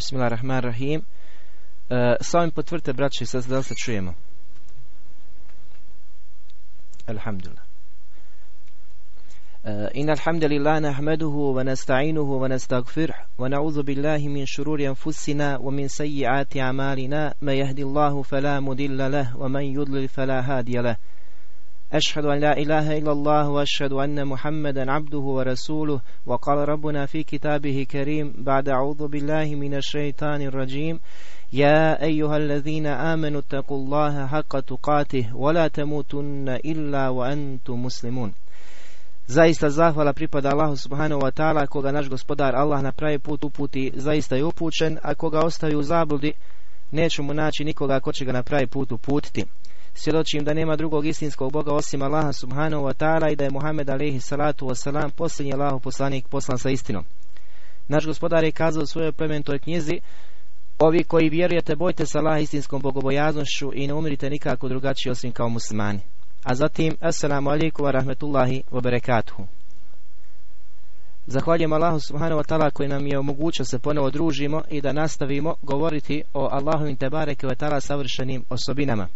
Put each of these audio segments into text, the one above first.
Bismillahirrahmanirrahim. Uh, s ovim potvrte, braći, sad da se čujemo. Alhamdulillah. إن الحمد لله نحمده ونستعينه ونستغفره ونعوذ بالله من شرور أنفسنا ومن سيئات أعمالنا ما يهدي الله فلا مضل له ومن يضلل فلا هادي له أشهد أن لا إله إلا الله وأشهد أن محمدا عبده ورسوله وقال ربنا في كتابه كريم بعد أعوذ بالله من الشيطان الرجيم يا أيها الذين آمنوا اتقوا الله حق تقاته ولا تموتن إلا وأنتم مسلمون Zaista zahvala pripada Allahu subhanahu wa ta'ala koga naš gospodar Allah na pravi put uputi zaista je upućen, a koga ostavi u zabludi neće mu naći nikoga ko će ga na pravi put uputiti. Svjedočim da nema drugog istinskog Boga osim Allaha subhanahu wa ta'ala i da je Muhammed alaihi salatu wasalam posljednji Allahu poslanik poslan sa istinom. Naš gospodar je kazao u svojoj plementoj knjizi Ovi koji vjerujete, bojte se Allaha istinskom bogobojaznošću i ne umirite nikako drugačije osim kao muslimani. A zatim, assalamu alaikum wa rahmetullahi wa barakatuhu. Zahvaljujem Allahu subhanahu wa ta'ala koji nam je omogućio se ponovo družimo i da nastavimo govoriti o Allahovim tebareke wa ta'ala savršenim osobinama.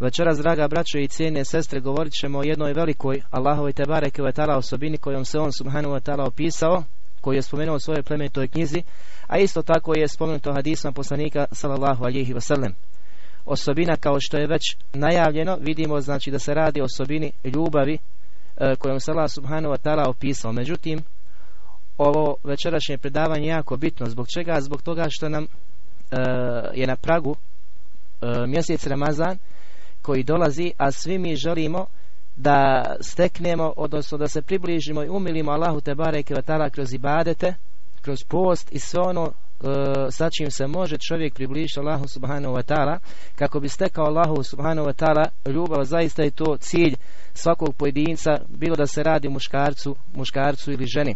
Večeras, draga braćo i cijene sestre, govorit ćemo o jednoj velikoj Allahovoj tebareke ta'ala osobini kojom se on subhanahu wa ta'ala opisao, koji je spomenuo u svojoj plemenitoj knjizi, a isto tako je spomenuto hadisma poslanika sallallahu alihi wasallam osobina kao što je već najavljeno vidimo znači da se radi o osobini ljubavi e, kojom se Allah subhanahu wa ta'ala opisao. Međutim ovo večerašnje predavanje je jako bitno. Zbog čega? zbog toga što nam e, je na pragu e, mjesec Ramazan koji dolazi a svi mi želimo da steknemo odnosno da se približimo i umilimo Allahu te bareke wa kroz ibadete kroz post i sve ono E, sa čim se može čovjek približiti Allahu subhanahu wa ta'ala. Kako bi stekao Allahu subhanahu wa ta'ala ljubav zaista je to cilj svakog pojedinca bilo da se radi muškarcu muškarcu ili ženi.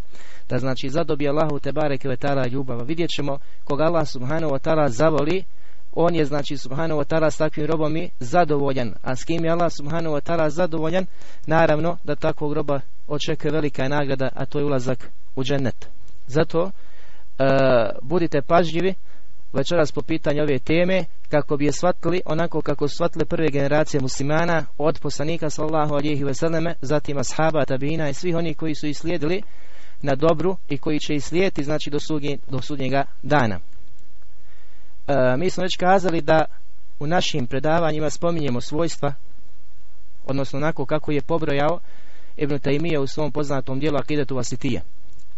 Da znači zadobije Allahu te bareke wa ljubav. Vidjet ćemo koga Allah subhanahu wa ta'ala zavoli on je znači subhanahu wa ta'ala s takvim robom i zadovoljan. A s kim je Allah subhanahu wa ta'ala zadovoljan? Naravno da takvog roba očekuje velika nagrada a to je ulazak u džennet. Zato E, budite pažljivi večeras po pitanju ove teme kako bi je shvatili onako kako su shvatile prve generacije muslimana od poslanika sallahu alihi veseleme zatim ashaba, tabina i svih onih koji su islijedili na dobru i koji će islijediti znači do sudnjega dana e, mi smo već kazali da u našim predavanjima spominjemo svojstva odnosno onako kako je pobrojao Ibn Taymije u svom poznatom dijelu Akidetu Vasitije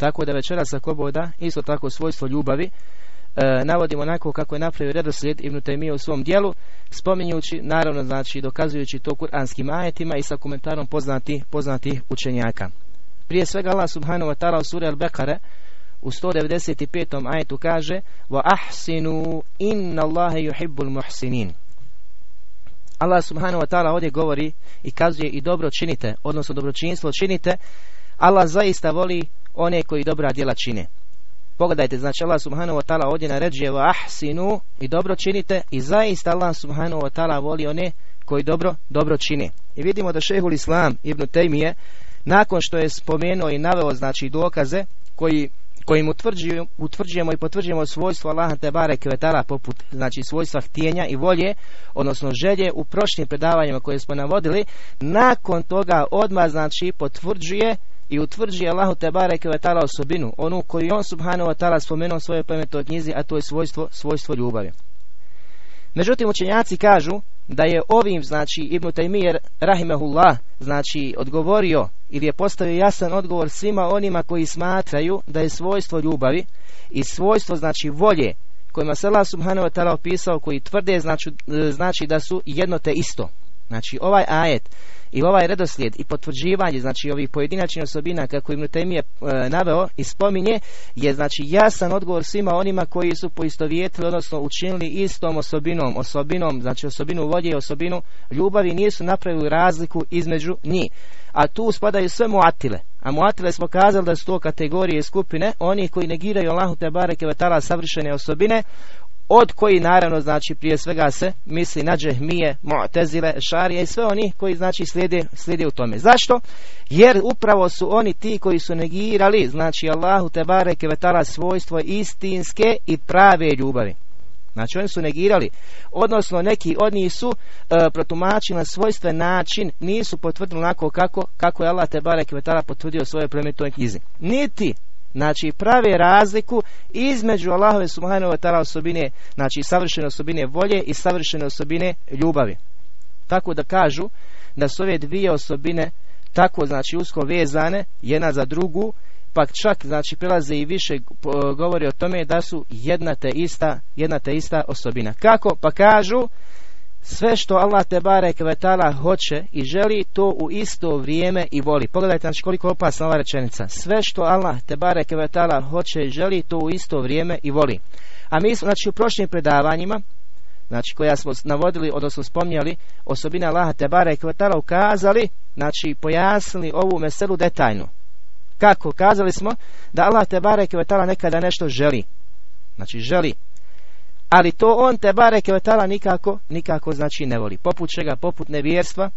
tako da večeras ako boda, isto tako svojstvo ljubavi, e, navodimo onako kako je napravio redoslijed Ibn Taymije u svom dijelu, spominjući, naravno znači dokazujući to kuranskim ajetima i sa komentarom poznati, poznati učenjaka. Prije svega Allah subhanahu wa ta'ala u suri Al-Bekare u 195. ajetu kaže ahsinu inna Allahe yuhibbul muhsinin. Allah subhanahu wa ta'ala ovdje govori i kazuje i dobro činite, odnosno dobročinstvo činite, Allah zaista voli one koji dobra djela čine. Pogledajte, znači Allah subhanahu wa ta'ala ovdje naređuje ahsinu i dobro činite i zaista Allah subhanahu wa ta'ala voli one koji dobro, dobro čine. I vidimo da šehul Islam ibn Tejmije nakon što je spomenuo i naveo znači dokaze koji kojim utvrđujemo i potvrđujemo svojstvo Allaha te bareke poput znači svojstva htjenja i volje odnosno želje u prošlim predavanjima koje smo navodili nakon toga odmah znači potvrđuje i utvrđuje Allahu te bareke ve taala osobinu, onu koju on subhanahu wa taala spomenuo u svojoj plemenitoj knjizi, a to je svojstvo svojstvo ljubavi. Međutim učenjaci kažu da je ovim znači Ibn Taymir rahimehullah znači odgovorio ili je postavio jasan odgovor svima onima koji smatraju da je svojstvo ljubavi i svojstvo znači volje kojima se Allah subhanahu wa ta'ala opisao koji tvrde znači, znači da su jedno te isto. Znači ovaj ajet i ovaj redoslijed i potvrđivanje znači ovih pojedinačnih osobina kako im Temije e, naveo i spominje je znači jasan odgovor svima onima koji su poistovjetili odnosno učinili istom osobinom, osobinom znači osobinu volje i osobinu ljubavi nisu napravili razliku između njih. A tu spadaju sve muatile. A muatile smo kazali da su to kategorije skupine, oni koji negiraju Allahu te bareke savršene osobine, od koji naravno znači prije svega se misli na džehmije, mu'tezile, šarije i sve oni koji znači slijede, slijede u tome. Zašto? Jer upravo su oni ti koji su negirali, znači Allahu te bareke svojstvo istinske i prave ljubavi. Znači oni su negirali, odnosno neki od njih su e, protumačili na svojstven način, nisu potvrdili onako kako, kako je Allah te barek vetala potvrdio svoje plemenitoj knjizi. Niti Znači prave razliku između Allahove subhanahu wa ta'ala osobine, znači savršene osobine volje i savršene osobine ljubavi. Tako da kažu da su ove dvije osobine tako znači usko vezane jedna za drugu, pak čak znači prelaze i više govori o tome da su jedna te ista, jedna te ista osobina. Kako? Pa kažu sve što Allah te barek vetala hoće i želi to u isto vrijeme i voli. Pogledajte znači koliko opasna ova rečenica. Sve što Allah te barek vetala hoće i želi to u isto vrijeme i voli. A mi smo znači u prošlim predavanjima znači koja smo navodili, odnosno spominjali, osobine Allaha te barek vetala ukazali, znači pojasnili ovu meselu detaljno. Kako? Kazali smo da Allah te barek vetala nekada nešto želi. Znači želi ali to on te bareke vetala nikako, nikako znači ne voli. Poput čega? Poput nevjerstva,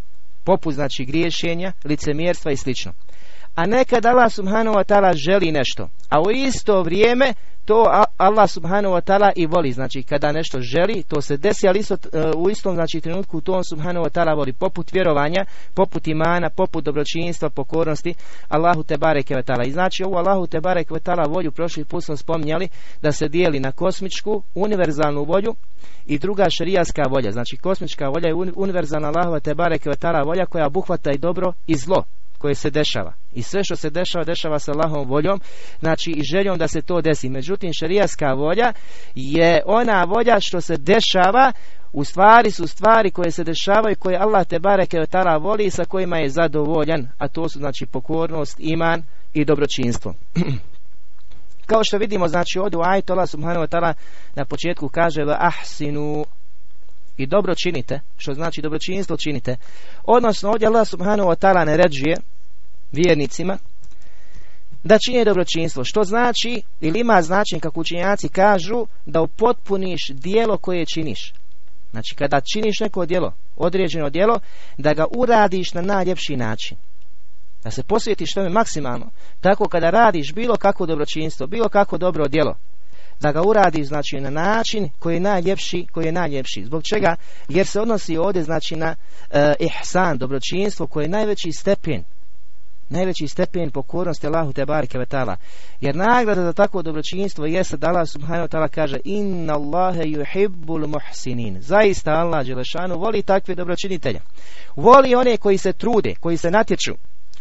poput znači griješenja, licemjerstva i slično. A nekad Allah subhanahu wa ta'ala želi nešto, a u isto vrijeme to Allah subhanahu wa ta'ala i voli. Znači kada nešto želi, to se desi, ali isto, e, u istom znači, trenutku to on subhanahu wa ta'ala voli. Poput vjerovanja, poput imana, poput dobročinstva, pokornosti, Allahu te bareke wa ta'ala. I znači ovu Allahu te bareke wa ta'ala volju prošli put smo spominjali da se dijeli na kosmičku, univerzalnu volju i druga šerijaska volja. Znači kosmička volja je univerzalna Allahova te bareke wa ta'ala volja koja obuhvata i dobro i zlo koje se dešava. I sve što se dešava, dešava sa Allahom voljom, znači i željom da se to desi. Međutim, šarijaska volja je ona volja što se dešava u stvari su stvari koje se dešavaju koje Allah te bareke tala voli i sa kojima je zadovoljan, a to su znači pokornost, iman i dobročinstvo. Kao što vidimo, znači ovdje u Allah subhanahu wa ta'ala na početku kaže ahsinu i dobro činite, što znači dobročinstvo činite. Odnosno ovdje Allah subhanahu wa ta'ala naređuje vjernicima da čine dobročinstvo, što znači ili ima značaj kako učinjaci kažu da upotpuniš dijelo koje činiš. Znači kada činiš neko djelo, određeno djelo, da ga uradiš na najljepši način. Da se posvjetiš tome maksimalno. Tako kada radiš bilo kako dobročinstvo, bilo kako dobro djelo, da ga uradi znači na način koji je najljepši, koji je najljepši. Zbog čega? Jer se odnosi ovdje znači na e, ihsan, dobročinstvo koje je najveći stepen najveći stepen pokornosti Allahu te bareke vetala. Jer nagrada za takvo dobročinstvo jeste da Allah subhanahu ta'ala kaže inna Allahe yuhibbul muhsinin. Zaista Allah Đelešanu voli takve dobročinitelje. Voli one koji se trude, koji se natječu,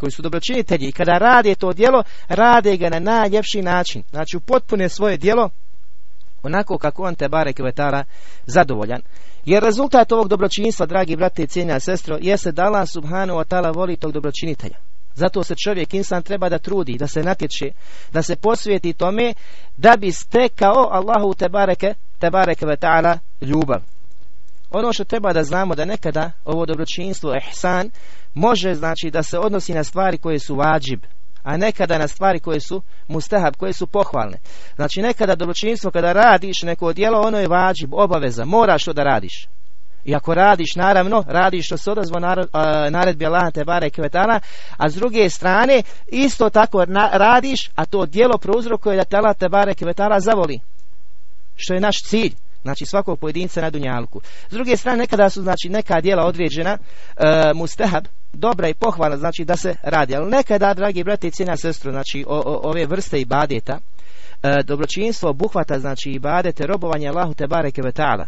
koji su dobročinitelji i kada rade to djelo, rade ga na najljepši način. Znači upotpune svoje djelo onako kako on te barek vetara zadovoljan. Jer rezultat ovog dobročinstva, dragi brate i cijenja sestro, jeste da Allah subhanahu wa ta'ala voli tog dobročinitelja. Zato se čovjek, insan treba da trudi, da se natječe, da se posvijeti tome, da bi stekao Allahu te bareke, te bareke ve ta'ala ljubav. Ono što treba da znamo da nekada ovo dobročinstvo, ihsan, može znači da se odnosi na stvari koje su vađib, a nekada na stvari koje su mustahab, koje su pohvalne. Znači nekada dobročinstvo kada radiš neko djelo, ono je vađib, obaveza, moraš to da radiš. I ako radiš, naravno, radiš što se odazvo naredbi Allah te bare kvetala, a s druge strane, isto tako radiš, a to djelo prouzrokuje da te Allah te bare kvetala zavoli. Što je naš cilj. Znači svakog pojedinca na dunjalku. S druge strane, nekada su znači neka djela određena, e, mustahab, dobra i pohvala, znači da se radi. Ali nekada, dragi brate i cijena sestru, znači ove vrste i badeta, e, dobročinstvo obuhvata, znači i badete, robovanje Allahu te bareke vetala.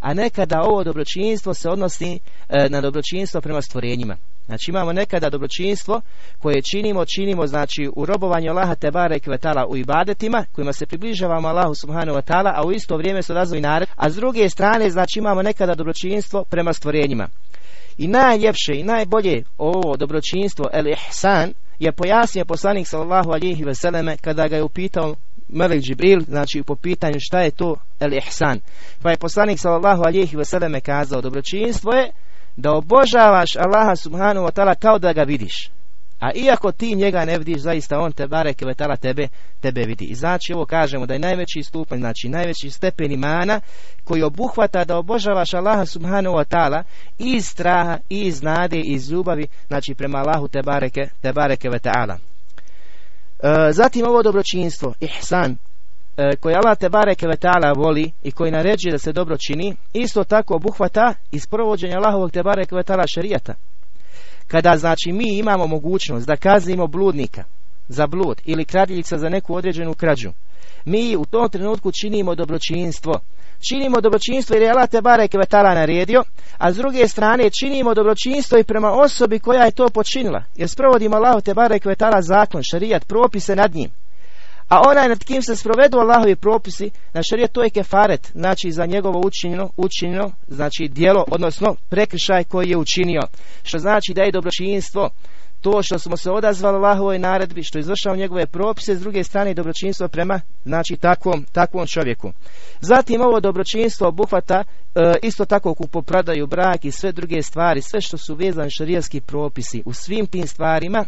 A nekada ovo dobročinstvo se odnosi e, na dobročinstvo prema stvorenjima. Znači imamo nekada dobročinstvo koje činimo, činimo znači u robovanju Allaha Tebare Kvetala u ibadetima kojima se približavamo Allahu Subhanahu wa ta'ala, a u isto vrijeme se razvoj nared, a s druge strane znači imamo nekada dobročinstvo prema stvorenjima. I najljepše i najbolje ovo dobročinstvo el ihsan je pojasnio poslanik sallallahu alihi veseleme kada ga je upitao Melek Džibril, znači po pitanju šta je to el ihsan. Pa je poslanik sallallahu alihi veseleme kazao dobročinstvo je da obožavaš Allaha subhanahu wa ta'ala kao da ga vidiš. A iako ti njega ne vidiš, zaista on te bare kevetala tebe, tebe vidi. I znači ovo kažemo da je najveći stupanj, znači najveći stepen imana koji obuhvata da obožavaš Allaha subhanahu wa ta'ala iz straha, iz nade, iz ljubavi, znači prema Allahu te bareke, te bareke ve ta'ala. E, zatim ovo dobročinstvo, ihsan, koji Allah te bareke voli i koji naređuje da se dobro čini, isto tako obuhvata iz provođenja Allahovog te bareke šarijata kada znači mi imamo mogućnost da kaznimo bludnika za blud ili kradljica za neku određenu krađu, mi u tom trenutku činimo dobročinstvo. Činimo dobročinstvo jer je Allah te barek vetala naredio, a s druge strane činimo dobročinstvo i prema osobi koja je to počinila. Jer sprovodimo Allah te barek vetala zakon, šarijat, propise nad njim. A onaj nad kim se sprovedu Allahovi propisi, na šarijet to je kefaret, znači za njegovo učinjeno, učinjeno, znači dijelo, odnosno prekršaj koji je učinio. Što znači da je dobročinstvo to što smo se odazvali Allahovoj naredbi, što izvršao njegove propise, s druge strane dobročinstvo prema, znači takvom, takvom čovjeku. Zatim ovo dobročinstvo obuhvata e, isto tako kupopradaju, brak i sve druge stvari, sve što su vezani šarijski propisi. U svim tim stvarima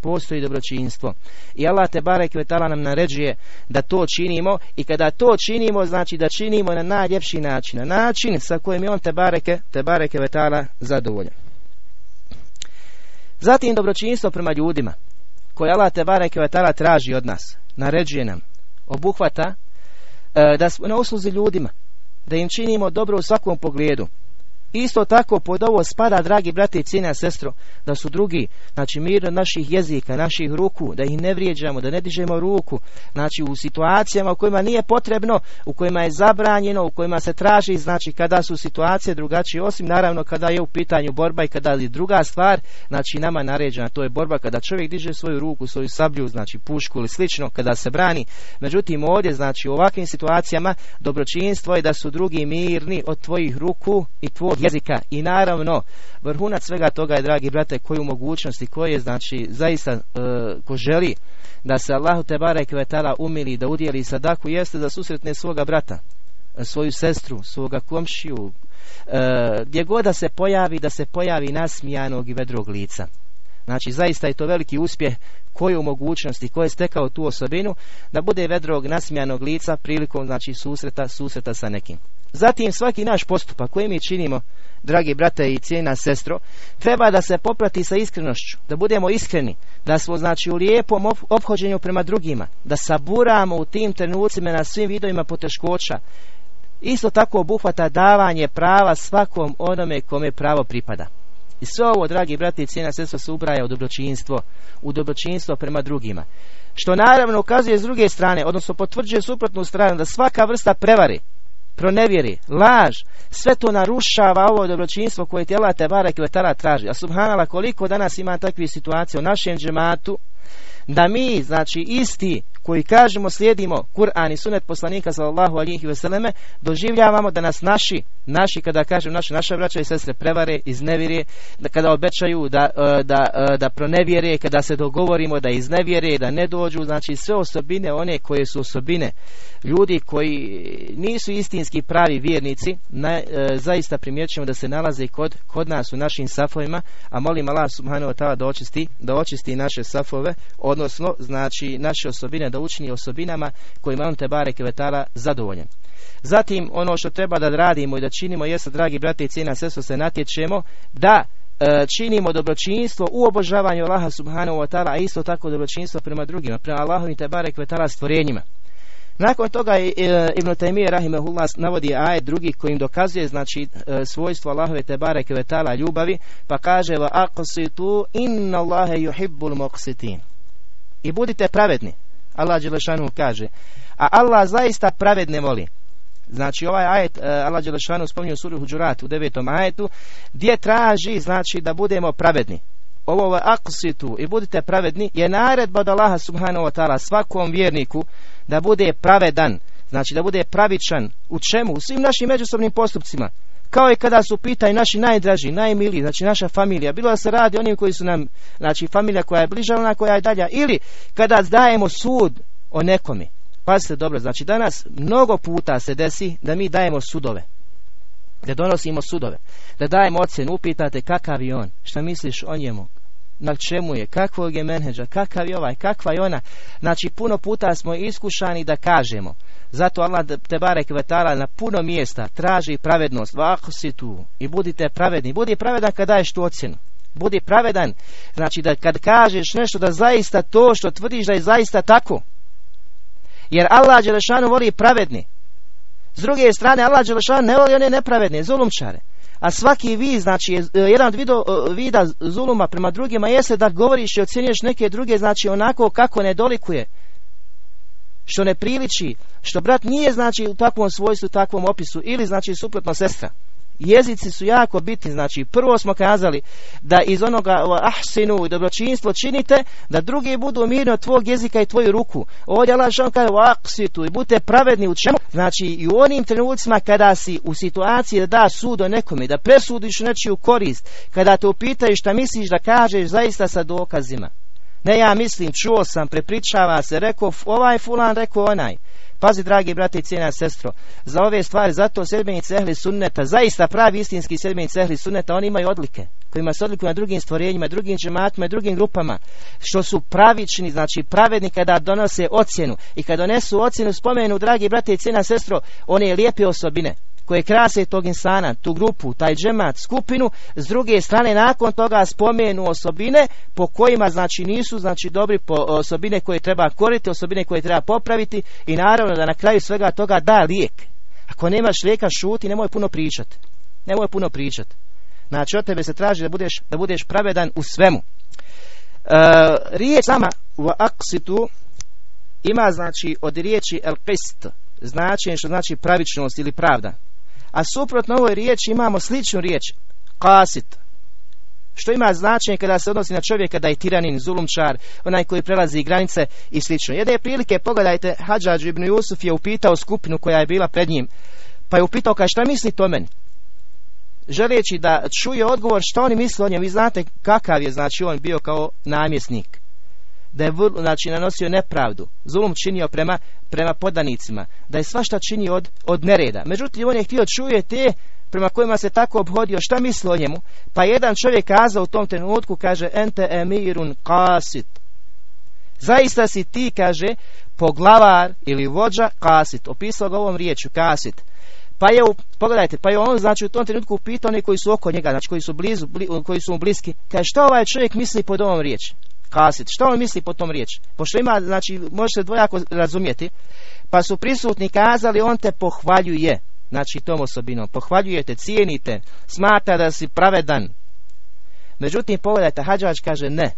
postoji dobročinstvo. I Allah te barek vetala nam naređuje da to činimo i kada to činimo znači da činimo na najljepši način, na način sa kojim je on te bareke, te bareke vetala zadovoljan. Zatim dobročinstvo prema ljudima koje Allah te bareke vetala traži od nas, naređuje nam, obuhvata e, da smo na usluzi ljudima, da im činimo dobro u svakom pogledu, Isto tako pod ovo spada, dragi brate i cijena sestro, da su drugi, znači mir naših jezika, naših ruku, da ih ne vrijeđamo, da ne dižemo ruku, znači u situacijama u kojima nije potrebno, u kojima je zabranjeno, u kojima se traži, znači kada su situacije drugačije, osim naravno kada je u pitanju borba i kada je druga stvar, znači nama naređena, to je borba kada čovjek diže svoju ruku, svoju sablju, znači pušku ili slično, kada se brani. Međutim, ovdje, znači u ovakvim situacijama, dobročinstvo je da su drugi mirni od tvojih ruku i tvoj jezika i naravno vrhunac svega toga je dragi brate koju mogućnosti koje znači zaista e, ko želi da se Allahu te barek vetala umili da udjeli sadaku jeste da susretne svoga brata svoju sestru, svoga komšiju e, gdje god da se pojavi da se pojavi nasmijanog i vedrog lica Znači, zaista je to veliki uspjeh koju mogućnosti, ko je stekao tu osobinu, da bude vedrog nasmijanog lica prilikom, znači, susreta, susreta sa nekim. Zatim svaki naš postupak koji mi činimo, dragi brate i cijena sestro, treba da se poprati sa iskrenošću, da budemo iskreni, da smo znači u lijepom ophođenju prema drugima, da saburamo u tim trenucima na svim vidovima poteškoća. Isto tako obuhvata davanje prava svakom onome kome pravo pripada. I sve ovo, dragi brati i cijena sestro, se ubraja u dobročinstvo, u dobročinstvo prema drugima. Što naravno ukazuje s druge strane, odnosno potvrđuje suprotnu stranu, da svaka vrsta prevari, pronevjeri, laž, sve to narušava ovo dobročinstvo koje tijela te barek traži. A subhanala koliko danas ima takvih situacija u našem džematu, da mi, znači isti koji kažemo slijedimo Kur'an i sunet poslanika sallallahu alihi veseleme, doživljavamo da nas naši, naši kada kažem naši, naša braća i sestre prevare, iznevjere, da kada obećaju da, e, da, e, da pronevjere, kada se dogovorimo da iznevjere, da ne dođu, znači sve osobine one koje su osobine ljudi koji nisu istinski pravi vjernici, na, e, zaista primjećujemo da se nalaze kod, kod nas u našim safovima, a molim Allah subhanahu wa ta'ala da očisti, da očisti naše safove, odnosno znači naše osobine da učini osobinama kojima on te bareke vetala zadovoljen. Zatim ono što treba da radimo i da činimo jeste dragi brate i cijena sestro se natječemo da e, činimo dobročinstvo u obožavanju Allaha subhanahu wa ta'ala, a isto tako dobročinstvo prema drugima, prema Allahu i te barek vetala stvorenjima. Nakon toga je Ibn Taymiyyah rahimehullah navodi ajet drugi kojim dokazuje znači e, svojstvo Allahove te bareke vetala ljubavi, pa kaže va aqsitu inna Allahe yuhibbul muqsitin. I budite pravedni. Allah Đelešanu kaže. A Allah zaista pravedne voli. Znači ovaj ajet e, Allah Đelešanu spominje u suri Huđurat u devetom ajetu gdje traži znači da budemo pravedni. Ovo je aksitu i budite pravedni je naredba od Allaha subhanahu wa ta'ala svakom vjerniku da bude pravedan. Znači da bude pravičan u čemu? U svim našim međusobnim postupcima. Kao i kada su pitaju naši najdraži, najmiliji, znači naša familija. Bilo da se radi onim koji su nam, znači familija koja je bliža, ona koja je dalja. Ili kada dajemo sud o nekome. Pazite dobro, znači danas mnogo puta se desi da mi dajemo sudove. Da donosimo sudove. Da dajemo ocjenu, upitate kakav je on. Šta misliš o njemu? Na čemu je, kakvog je menheđa, kakav je ovaj, kakva je ona. Znači puno puta smo iskušani da kažemo. Zato Allah te barek vetala na puno mjesta traži pravednost. si tu i budite pravedni. Budi pravedan kada daješ tu ocjenu. Budi pravedan. Znači da kad kažeš nešto da zaista to što tvrdiš da je zaista tako. Jer Allah Đelešanu voli pravedni. S druge strane Allah Đelešanu ne voli one nepravedne, zulumčare. A svaki vi, znači, e, jedan vido, e, vida zuluma prema drugima jeste da govoriš i ocjenjuješ neke druge, znači, onako kako ne dolikuje. Što ne priliči, što brat nije, znači, u takvom svojstvu, takvom opisu, ili, znači, suprotno sestra. Jezici su jako bitni, znači prvo smo kazali da iz onoga ahsinu i dobročinstvo činite da drugi budu mirni od tvog jezika i tvoju ruku. Ovdje Allah što kaže aksitu i budite pravedni u čemu? Znači i u onim trenucima kada si u situaciji da da sud o nekome, da presudiš nečiju korist, kada te upitaju šta misliš da kažeš zaista sa dokazima. Ne ja mislim, čuo sam, prepričava se, rekao ovaj fulan, rekao onaj. Pazi, dragi brate i cijena sestro, za ove stvari, zato sedbenici ehli sunneta, zaista pravi istinski sedbenici ehli sunneta, oni imaju odlike, kojima se odlikuju na drugim stvorenjima, drugim džematima drugim grupama, što su pravični, znači pravedni kada donose ocjenu i kada donesu ocjenu, spomenu, dragi brate i cijena sestro, one lijepe osobine, koje krase tog insana, tu grupu, taj džemat, skupinu, s druge strane nakon toga spomenu osobine po kojima znači nisu znači dobri po osobine koje treba koriti, osobine koje treba popraviti i naravno da na kraju svega toga da lijek. Ako nemaš lijeka šuti, nemoj puno pričati. Nemoj puno pričati. Znači od tebe se traži da budeš, da budeš pravedan u svemu. E, riječ sama u aksitu ima znači od riječi el qist, značenje što znači pravičnost ili pravda. A suprotno ovoj riječi imamo sličnu riječ, kasit, što ima značenje kada se odnosi na čovjeka da je tiranin, zulumčar, onaj koji prelazi granice i slično. Jedne prilike, pogledajte, Hadžađ ibn Jusuf je upitao skupinu koja je bila pred njim, pa je upitao kaj šta misli to meni? Želeći da čuje odgovor što oni misle o njemu, vi znate kakav je znači on bio kao namjesnik da je znači, nanosio nepravdu, zulum činio prema, prema podanicima, da je svašta činio od, od nereda. Međutim, on je htio čuje te prema kojima se tako obhodio, šta misli o njemu? Pa jedan čovjek kazao u tom trenutku, kaže, ente emirun kasit. Zaista si ti, kaže, poglavar ili vođa kasit. Opisao ga ovom riječu, kasit. Pa je, pogledajte, pa je on znači u tom trenutku upitao oni koji su oko njega, znači koji su blizu, koji su mu bliski, kaže što ovaj čovjek misli pod ovom riječi? kasit. Što on misli po tom riječi? Pošto ima, znači, može se dvojako razumjeti. Pa su prisutni kazali, on te pohvaljuje. Znači, tom osobinom. Pohvaljujete, cijenite, smatra da si pravedan. Međutim, pogledajte, Hadžač kaže ne.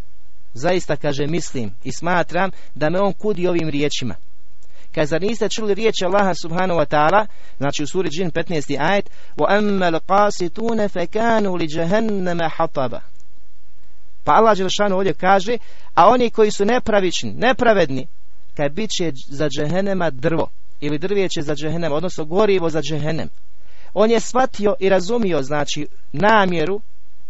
Zaista kaže mislim i smatram da me on kudi ovim riječima. Kad zar niste čuli riječi Allaha subhanahu wa ta'ala, znači u suri džin 15. ajet, وَأَمَّا الْقَاسِتُونَ فَكَانُوا لِجَهَنَّمَ حَطَبًا pa Allah Đelšanu ovdje kaže, a oni koji su nepravični, nepravedni, kaj bit će za džehenema drvo, ili drvijeće za džehenem, odnosno gorivo za džehenem. On je shvatio i razumio, znači, namjeru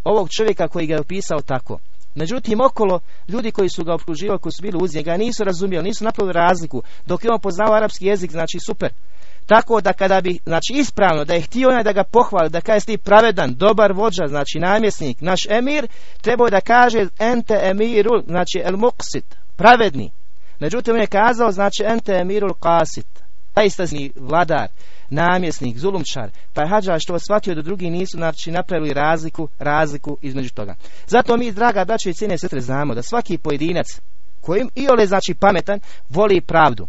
ovog čovjeka koji ga je opisao tako. Međutim, okolo ljudi koji su ga okruživali, koji su bili uz njega, nisu razumjeli, nisu napravili razliku. Dok je on poznao arapski jezik, znači super. Tako da kada bi, znači ispravno, da je htio onaj da ga pohvali, da kaže ti pravedan, dobar vođa, znači namjesnik, naš emir, trebao da kaže ente emirul, znači el muqsit, pravedni. Međutim, on je kazao, znači ente emirul qasit, zaistazni vladar, namjesnik, zulumčar. Pa je hađa što shvatio da drugi nisu znači, napravili razliku, razliku između toga. Zato mi, draga braće i cijene sestre, znamo da svaki pojedinac kojim i ole znači pametan, voli pravdu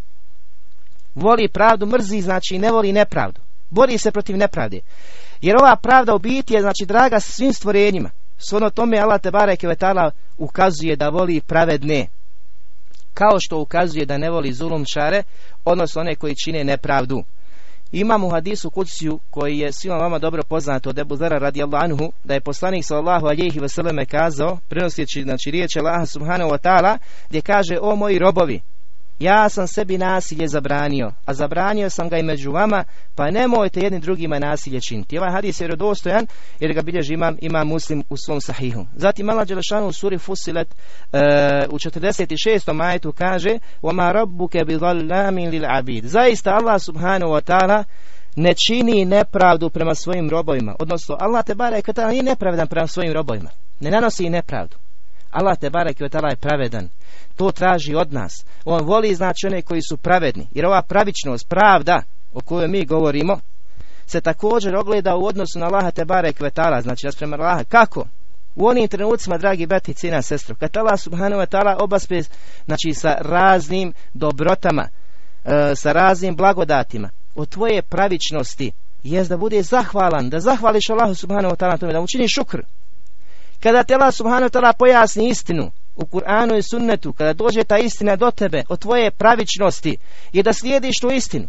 voli pravdu, mrzi, znači ne voli nepravdu. Bori se protiv nepravde. Jer ova pravda u biti je, znači, draga svim stvorenjima. S ono tome Allah te bareke vetala ukazuje da voli pravedne. Kao što ukazuje da ne voli zulumčare, odnosno one koji čine nepravdu. Imamo u hadisu kuciju koji je svima vama dobro poznato od Ebu Zara radijallahu anhu da je poslanik sallallahu alihi vseleme kazao prenoseći znači riječ Allah subhanahu wa ta'ala gdje kaže o moji robovi ja sam sebi nasilje zabranio, a zabranio sam ga i među vama, pa nemojte jedni drugima nasilje činiti. Ovaj hadis je vjerodostojan jer ga bilježi imam, ima muslim u svom sahihu. Zatim Allah Đelešanu u suri Fusilet uh, u 46. majetu kaže وَمَا رَبُّكَ بِظَلَّامٍ لِلْعَبِيدِ Zaista Allah subhanahu wa ta'ala ne čini nepravdu prema svojim robovima. Odnosno, Allah te bare kada nije nepravedan prema svojim robovima. Ne nanosi nepravdu. Allah te barek je je pravedan. To traži od nas. On voli znači one koji su pravedni. Jer ova pravičnost, pravda o kojoj mi govorimo, se također ogleda u odnosu na Allaha te barek vetala, znači prema Allaha. Kako? U onim trenucima, dragi brati i cijena sestro, kad Allah subhanahu wa ta'ala obaspe znači, sa raznim dobrotama, e, sa raznim blagodatima, od tvoje pravičnosti, jest da bude zahvalan, da zahvališ Allahu subhanahu wa ta'ala tome, da učiniš šukr. Kada te Allah subhanahu wa ta'ala pojasni istinu, u Kur'anu i sunnetu, kada dođe ta istina do tebe, od tvoje pravičnosti, je da slijediš tu istinu.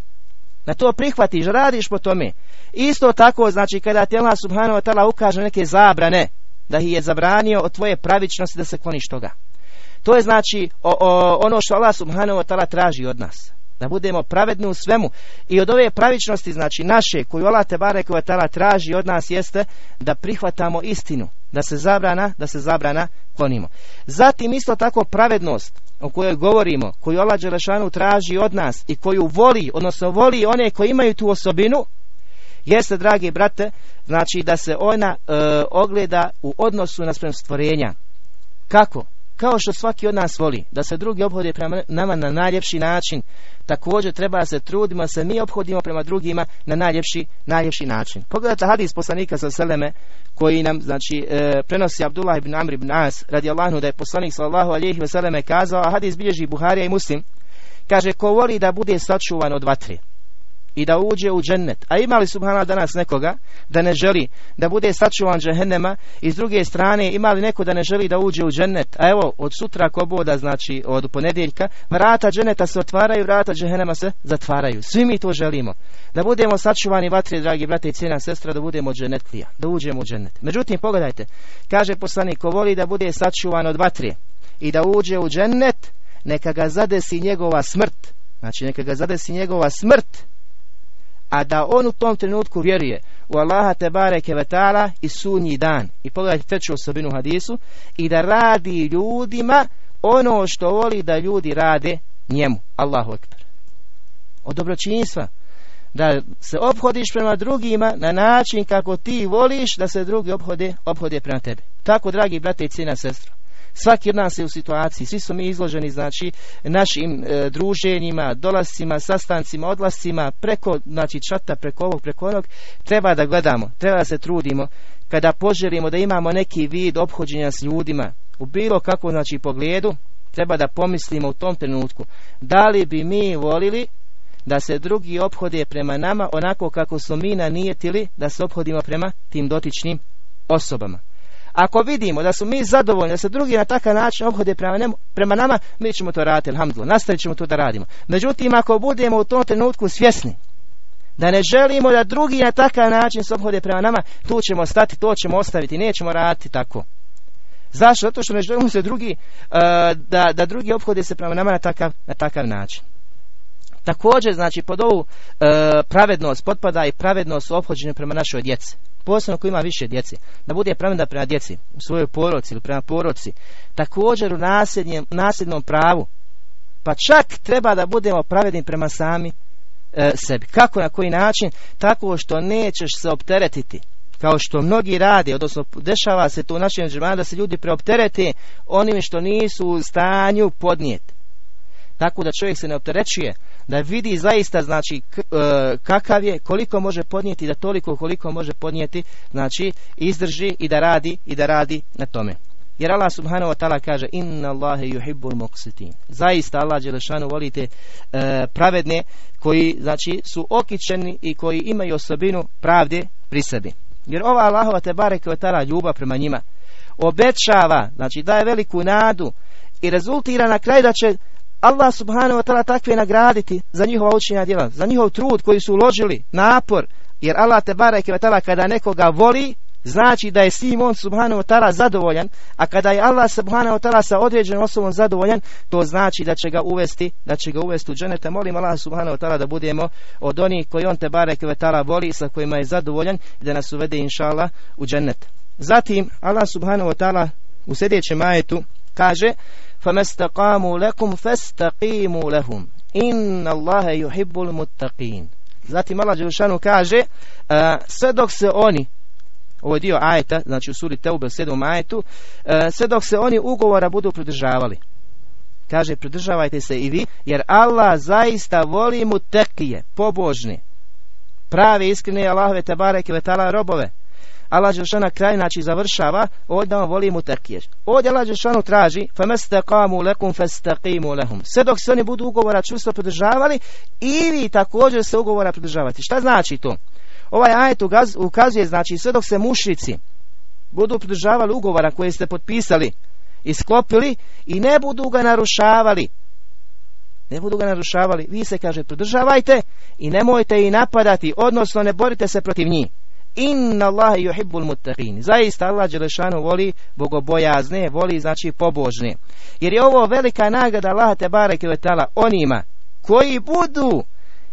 Da to prihvatiš, radiš po tome. Isto tako, znači, kada te Allah subhanahu wa ta'ala ukaže neke zabrane, da ih je zabranio od tvoje pravičnosti da se kloniš toga. To je znači ono što Allah subhanahu wa ta'ala traži od nas. Da budemo pravedni u svemu. I od ove pravičnosti, znači naše, koju Allah te ta'ala traži od nas jeste da prihvatamo istinu. Da se zabrana, da se zabrana klonimo. Zatim isto tako pravednost o kojoj govorimo, koju Allah Đelešanu traži od nas i koju voli, odnosno voli one koji imaju tu osobinu, jeste, dragi brate, znači da se ona e, ogleda u odnosu na sprem stvorenja. Kako? Kao što svaki od nas voli, da se drugi obhode prema nama na najljepši način, također treba se trudimo, se mi obhodimo prema drugima na najljepši, najljepši način. Pogledajte hadis poslanika sa Seleme, koji nam, znači, e, prenosi Abdullah ibn Amr ibn As, radi Allahu, da je poslanik sallallahu alihi vseleme kazao, a hadis bilježi Buharija i Muslim, kaže, ko voli da bude sačuvan od vatre, i da uđe u džennet. A ima li subhana danas nekoga da ne želi da bude sačuvan džehennema i s druge strane ima li neko da ne želi da uđe u džennet? A evo od sutra koboda znači od ponedjeljka vrata dženneta se otvaraju, vrata džehennema se zatvaraju. Svi mi to želimo. Da budemo sačuvani vatre, dragi brate i cijena sestra, da budemo džennetlija, da uđemo u džennet. Međutim, pogledajte, kaže poslanik, ko voli da bude sačuvan od vatre i da uđe u džennet, neka ga zadesi njegova smrt. Znači, neka ga zadesi njegova smrt a da on u tom trenutku vjeruje u Allaha te bareke vetala i sunji dan. I pogledajte treću osobinu hadisu i da radi ljudima ono što voli da ljudi rade njemu. Allahu ekber. Od dobročinstva. Da se obhodiš prema drugima na način kako ti voliš da se drugi obhode, obhode prema tebi. Tako, dragi brate i cijena sestro. Svaki od nas je u situaciji, svi smo mi izloženi znači našim e, druženjima, dolascima, sastancima, odlascima, preko znači čata, preko ovog, preko onog, treba da gledamo, treba da se trudimo. Kada poželimo da imamo neki vid ophođenja s ljudima u bilo kakvom znači pogledu, treba da pomislimo u tom trenutku. Da li bi mi volili da se drugi ophode prema nama onako kako smo mi nanijetili da se ophodimo prema tim dotičnim osobama. Ako vidimo da su mi zadovoljni, da se drugi na takav način obhode prema, prema nama, mi ćemo to raditi, alhamdulillah, nastavit ćemo to da radimo. Međutim, ako budemo u tom trenutku svjesni da ne želimo da drugi na takav način se obhode prema nama, tu ćemo stati, to ćemo ostaviti, nećemo raditi tako. Zašto? Zato što ne želimo se drugi, uh, da, da drugi obhode se prema nama na takav, na takav način. Također, znači, pod ovu uh, pravednost potpada i pravednost u prema našoj djeci posebno ko ima više djece, da bude pravedan prema djeci, u svojoj poroci ili prema poroci, također u nasljednom pravu, pa čak treba da budemo pravedni prema sami e, sebi. Kako, na koji način? Tako što nećeš se opteretiti, kao što mnogi rade, odnosno dešava se to u našem da se ljudi preopterete onim što nisu u stanju podnijeti. Tako da čovjek se ne opterećuje, da vidi zaista znači e, kakav je, koliko može podnijeti, da toliko koliko može podnijeti, znači izdrži i da radi i da radi na tome. Jer Allah subhanahu wa ta'ala kaže Inna Allahe yuhibbul muqsitin. Zaista Allah Đelešanu volite e, pravedne koji znači su okičeni i koji imaju osobinu pravde pri sebi. Jer ova Allahova te bareke wa ta'ala ljubav prema njima obećava, znači daje veliku nadu i rezultira na kraj da će Allah subhanahu wa ta'ala takve nagraditi za njihova učenja djela, za njihov trud koji su uložili, napor, jer Allah te bareke wa kada nekoga voli, znači da je svim on subhanahu wa ta'ala zadovoljan, a kada je Allah subhanahu wa ta'ala sa određenom osobom zadovoljan, to znači da će ga uvesti, da će ga uvesti u dženete. Molim Allah subhanahu wa ta'ala da budemo od onih koji on te bareke wa ta'ala voli, sa kojima je zadovoljan i da nas uvede inša u džennet. Zatim Allah subhanahu wa ta'ala u sljedećem majetu kaže فما استقاموا لكم فاستقيموا لهم إن الله يحب المتقين Zatim Allah Đelšanu kaže sve dok se oni ovo je dio ajeta, znači u suri Teube, sedmom ajetu, e, sve dok se oni ugovora budu pridržavali. Kaže, pridržavajte se i vi, jer Allah zaista voli mu tekije, pobožni, prave, iskrene Allahove te bareke vetala robove. Allah Đelšana kraj znači završava, ovdje on voli mu tekiješ. Ovdje Allah Đelšanu traži, فَمَسْتَقَامُ لَكُمْ فَسْتَقِيمُ لَهُمْ Sve dok se oni budu ugovora čusto pridržavali i vi također se ugovora pridržavati. Šta znači to? Ovaj ajet ukazuje, znači, sve dok se mušici budu pridržavali ugovora koje ste potpisali i sklopili i ne budu ga narušavali, ne budu ga narušavali, vi se, kaže, pridržavajte i nemojte i napadati, odnosno ne borite se protiv njih. Inna Allahe yuhibbul muttaqin. Zaista Allah Đelešanu voli bogobojazne, voli znači pobožne. Jer je ovo velika nagrada Allaha te bareke onima koji budu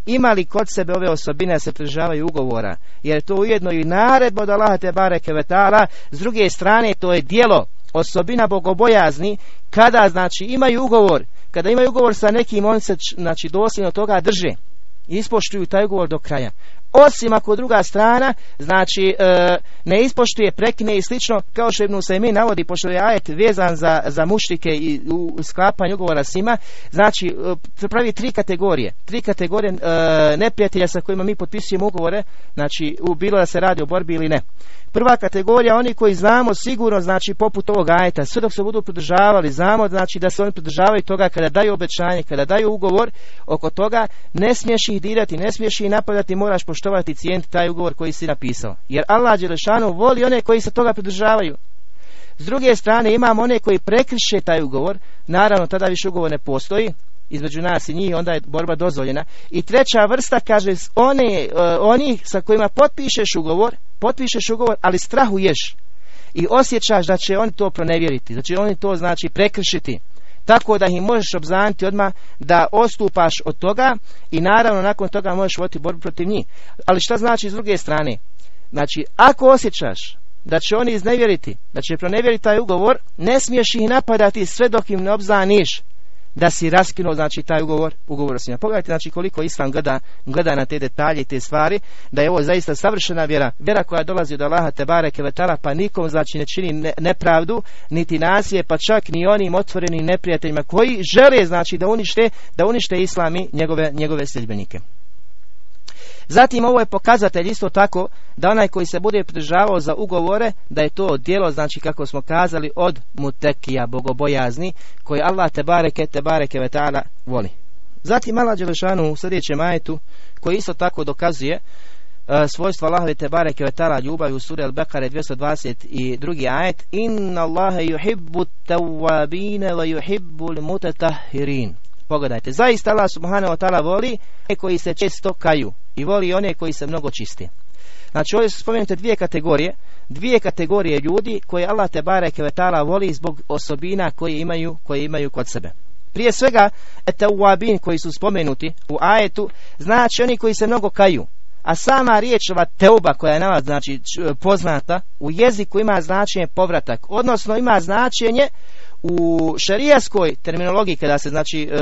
imali kod sebe ove osobine se pridržavaju ugovora, jer to ujedno i naredba od Allaha te bareke s druge strane to je dijelo osobina bogobojazni kada znači imaju ugovor, kada imaju ugovor sa nekim on se znači dosljedno toga drže. Ispoštuju taj ugovor do kraja osim ako druga strana znači e, ne ispoštuje, prekine i slično kao što Ibn mi navodi pošto je ajet vezan za, za muštike i u sklapanju ugovora s njima znači e, pravi tri kategorije. Tri kategorije e, neprijatelja sa kojima mi potpisujemo ugovore znači u bilo da se radi o borbi ili ne Prva kategorija, oni koji znamo sigurno, znači poput ovog ajeta, sve dok se budu pridržavali, znamo znači da se oni pridržavaju toga kada daju obećanje, kada daju ugovor, oko toga ne smiješ ih dirati, ne smiješ ih napadati, moraš poštovati cijent taj ugovor koji si napisao. Jer Allah Đelešanu voli one koji se toga pridržavaju. S druge strane imamo one koji prekriše taj ugovor, naravno tada više ugovor ne postoji, između nas i njih, onda je borba dozvoljena. I treća vrsta, kaže, one, uh, oni sa kojima potpišeš ugovor, potpišeš ugovor, ali strahuješ i osjećaš da će oni to pronevjeriti, da će oni to znači prekršiti. Tako da ih možeš obzaniti odmah da ostupaš od toga i naravno nakon toga možeš voditi borbu protiv njih. Ali šta znači s druge strane? Znači, ako osjećaš da će oni iznevjeriti, da će pronevjeriti taj ugovor, ne smiješ ih napadati sve dok im ne obzaniš da si raskinuo znači taj ugovor, ugovor s njima. Pogledajte znači koliko Islam gleda, gleda na te detalje i te stvari, da je ovo zaista savršena vjera, vjera koja dolazi od Allaha te bareke pa nikom znači ne čini nepravdu, niti nasilje, pa čak ni onim otvorenim neprijateljima koji žele znači da unište, da unište Islami njegove, njegove sljedbenike. Zatim ovo je pokazatelj isto tako da onaj koji se bude pridržavao za ugovore da je to djelo znači kako smo kazali od mutekija bogobojazni koji Allah te bareke te bareke ve voli. Zatim Allah Đelešanu u sljedećem ajetu koji isto tako dokazuje uh, svojstvo Allahove te bareke ve ta'ala ljubavi u suri Al-Bekare 222. ajet Inna Allahe yuhibbu tawabine wa yuhibbu mutatahhirin Pogledajte, zaista Allah subhanahu wa ta'ala voli koji se često kaju i voli one koji se mnogo čiste. Znači ovdje su spomenute dvije kategorije, dvije kategorije ljudi koje Allah te bareke vetala voli zbog osobina koje imaju, koje imaju kod sebe. Prije svega, etawabin koji su spomenuti u ajetu, znači oni koji se mnogo kaju. A sama riječ ova teuba koja je nama znači poznata u jeziku ima značenje povratak, odnosno ima značenje u šerijaskoj terminologiji kada se znači e,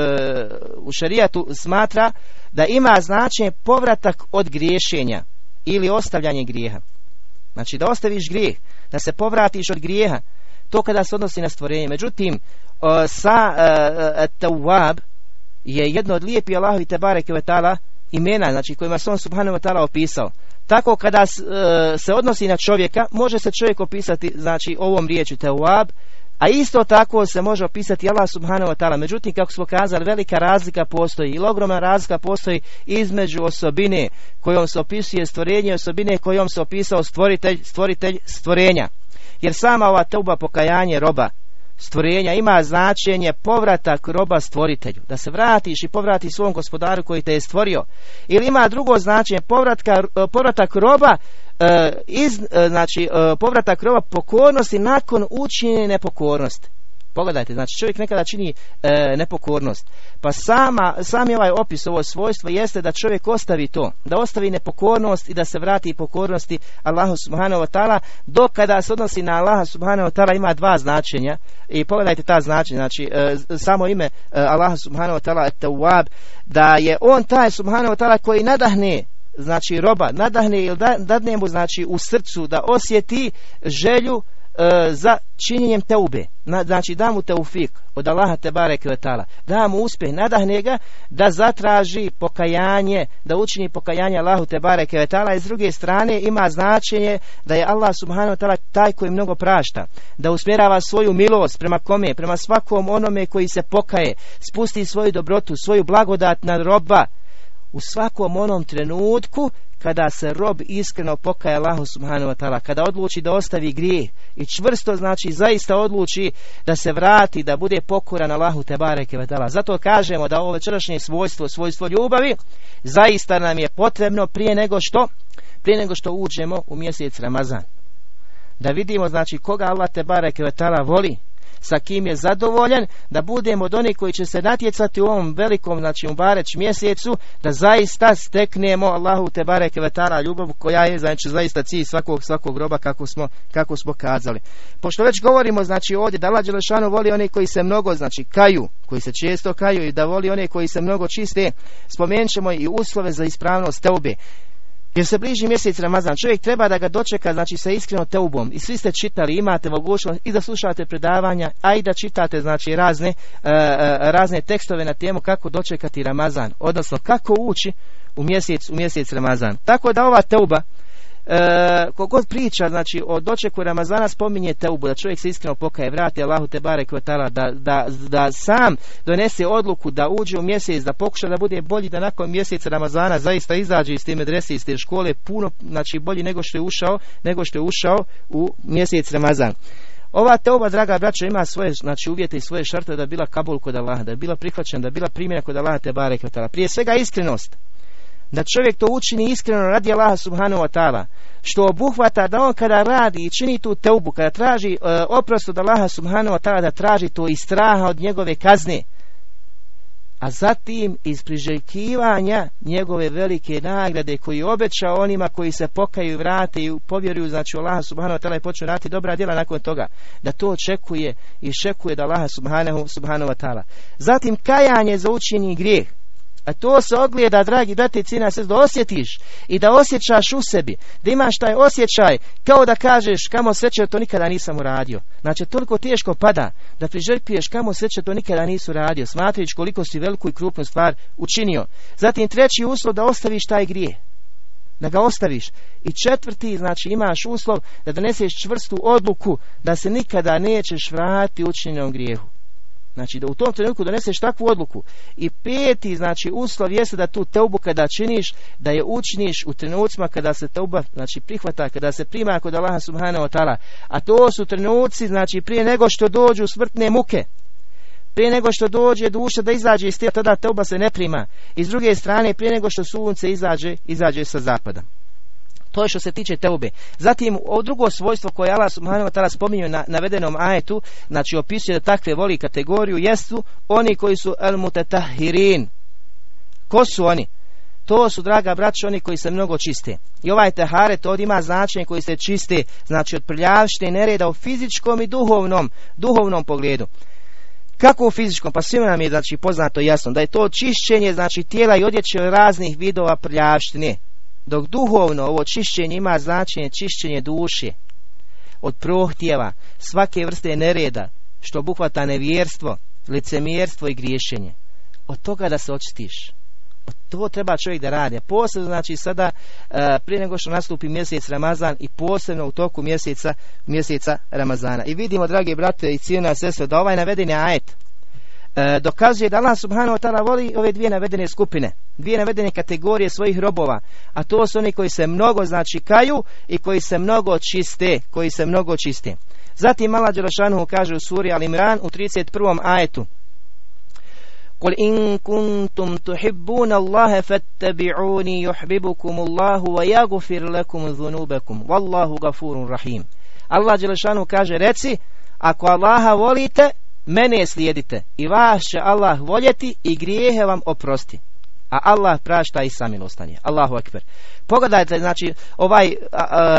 u šerijatu smatra da ima značenje povratak od griješenja ili ostavljanje grijeha. Znači da ostaviš grijeh, da se povratiš od grijeha, to kada se odnosi na stvorenje. Međutim, e, sa e, tawab je jedno od lijepi Allahovi tebare kevetala imena, znači kojima se on subhanahu wa ta'ala opisao. Tako kada se odnosi na čovjeka, može se čovjek opisati znači ovom riječu tawab a isto tako se može opisati Allah subhanahu wa ta'ala. Međutim, kako smo kazali, velika razlika postoji i ogromna razlika postoji između osobine kojom se opisuje stvorenje i osobine kojom se opisao stvoritelj, stvoritelj stvorenja. Jer sama ova teuba pokajanje roba stvorenja ima značenje povratak roba stvoritelju. Da se vratiš i povrati svom gospodaru koji te je stvorio. Ili ima drugo značenje povratka, povratak roba iz, e, znači, e, povratak roba pokornosti nakon učinjene nepokornosti. Pogledajte, znači čovjek nekada čini nepokornost. Pa sama, sami ovaj opis, ovo svojstvo jeste da čovjek ostavi to, da ostavi nepokornost i da se vrati pokornosti Allahu subhanahu wa ta'ala, dok kada se odnosi na Allaha subhanahu wa ta'ala ima dva značenja i pogledajte ta značenja, znači samo ime Allaha subhanahu wa ta'ala da je on taj subhanahu wa ta'ala koji nadahne znači roba nadahne ili dadne mu znači u srcu da osjeti želju E, za činjenjem teube, znači da mu teufik od Allaha te bareke da mu uspjeh, nadahne ga da zatraži pokajanje, da učini pokajanje Allahu te bareke i s druge strane ima značenje da je Allah subhanahu wa ta'ala taj koji mnogo prašta, da usmjerava svoju milost prema kome, prema svakom onome koji se pokaje, spusti svoju dobrotu, svoju blagodat na roba, u svakom onom trenutku kada se rob iskreno pokaje Allahu subhanahu wa ta'ala, kada odluči da ostavi grijeh i čvrsto znači zaista odluči da se vrati, da bude pokoran Allahu te bareke wa ta'ala. Zato kažemo da ovo večerašnje svojstvo, svojstvo ljubavi, zaista nam je potrebno prije nego što prije nego što uđemo u mjesec Ramazan. Da vidimo znači koga Allah te bareke wa ta'ala voli, sa kim je zadovoljan, da budemo od onih koji će se natjecati u ovom velikom, znači u bareć mjesecu, da zaista steknemo Allahu te bareke vetara ljubav koja je znači zaista cilj svakog svakog groba kako smo, kako smo kazali. Pošto već govorimo znači ovdje da Allah Đelešanu voli one koji se mnogo znači kaju, koji se često kaju i da voli one koji se mnogo čiste, spomenut ćemo i uslove za ispravnost teube. Jer se bliži mjesec Ramazan, čovjek treba da ga dočeka, znači sa iskreno teubom. I svi ste čitali, imate mogućnost i da slušate predavanja, a i da čitate, znači, razne, e, e, razne tekstove na temu kako dočekati Ramazan, odnosno kako ući u mjesec, u mjesec Ramazan. Tako da ova teuba, e, kogod priča znači o dočeku Ramazana spominje teubu da čovjek se iskreno pokaje vrati Allahu te bare da, da, da sam donese odluku da uđe u mjesec da pokuša da bude bolji da nakon mjeseca Ramazana zaista izađe iz te medrese iz te škole puno znači bolji nego što je ušao nego što je ušao u mjesec Ramazan. Ova teoba, draga braća, ima svoje znači, uvjete i svoje šarte da bila kabul kod Allaha, da je bila prihvaćena, da je bila primjena kod Allaha te bare Prije svega iskrenost da čovjek to učini iskreno radi Allaha subhanahu wa ta'ala što obuhvata da on kada radi i čini tu teubu kada traži uh, oprost od Allaha subhanahu wa ta'ala da traži to iz straha od njegove kazne a zatim iz priželjkivanja njegove velike nagrade koji obeća onima koji se pokaju i vrate i povjeruju znači Allaha subhanahu wa ta'ala i počnu raditi dobra djela nakon toga da to očekuje i šekuje da Allaha subhanahu, subhanahu wa ta'ala. Zatim kajanje za učinjenje grijeh a to se ogleda, dragi brate i cina da osjetiš i da osjećaš u sebi, da imaš taj osjećaj kao da kažeš kamo sreće to nikada nisam uradio. Znači toliko teško pada da priželjpiješ kamo sreće to nikada nisu radio, smatrajući koliko si veliku i krupnu stvar učinio. Zatim treći uslov da ostaviš taj grije. Da ga ostaviš. I četvrti, znači imaš uslov da doneseš čvrstu odluku da se nikada nećeš vratiti učinjenom grijehu. Znači da u tom trenutku doneseš takvu odluku. I peti, znači uslov jeste da tu teubu kada činiš, da je učiniš u trenucima kada se teuba znači prihvata, kada se prima kod Allaha subhanahu wa ta'ala. A to su trenuci, znači prije nego što dođu smrtne muke. Prije nego što dođe duša da izađe iz tijela, tada teuba se ne prima. I s druge strane, prije nego što sunce izađe, izađe sa zapada. To je što se tiče teube. Zatim, o drugo svojstvo koje Allah subhanahu wa ta'ala spominje na navedenom ajetu, znači opisuje da takve voli kategoriju, jesu oni koji su el mutetahirin. Ko su oni? To su, draga braća, oni koji se mnogo čiste. I ovaj teharet ovdje ima značenje koji se čiste, znači od prljavštine i nereda u fizičkom i duhovnom, duhovnom pogledu. Kako u fizičkom? Pa svima nam je znači, poznato jasno da je to čišćenje znači, tijela i odjeće raznih vidova prljavštine. Dok duhovno ovo čišćenje ima značenje čišćenje duše od prohtjeva, svake vrste nereda, što obuhvata nevjerstvo, licemjerstvo i griješenje. Od toga da se očistiš. Od to treba čovjek da radi. Posebno znači sada e, prije nego što nastupi mjesec Ramazan i posebno u toku mjeseca, mjeseca Ramazana. I vidimo, dragi brate i cijena sestre, da ovaj navedeni ajet e, dokazuje da Allah subhanahu wa ta'ala voli ove dvije navedene skupine, dvije navedene kategorije svojih robova, a to su oni koji se mnogo znači kaju i koji se mnogo čiste, koji se mnogo čiste. Zatim Allah Đerašanuhu kaže u suri Al-Imran u 31. ajetu قل إن كنتم تحبون الله فاتبعوني يحببكم الله ويغفر لكم ذنوبكم والله غفور رحيم Allah Đelešanu kaže reci ako Allaha volite mene slijedite i vas će Allah voljeti i grijehe vam oprosti. A Allah prašta i samilostan je. Allahu akbar. Pogledajte, znači, ovaj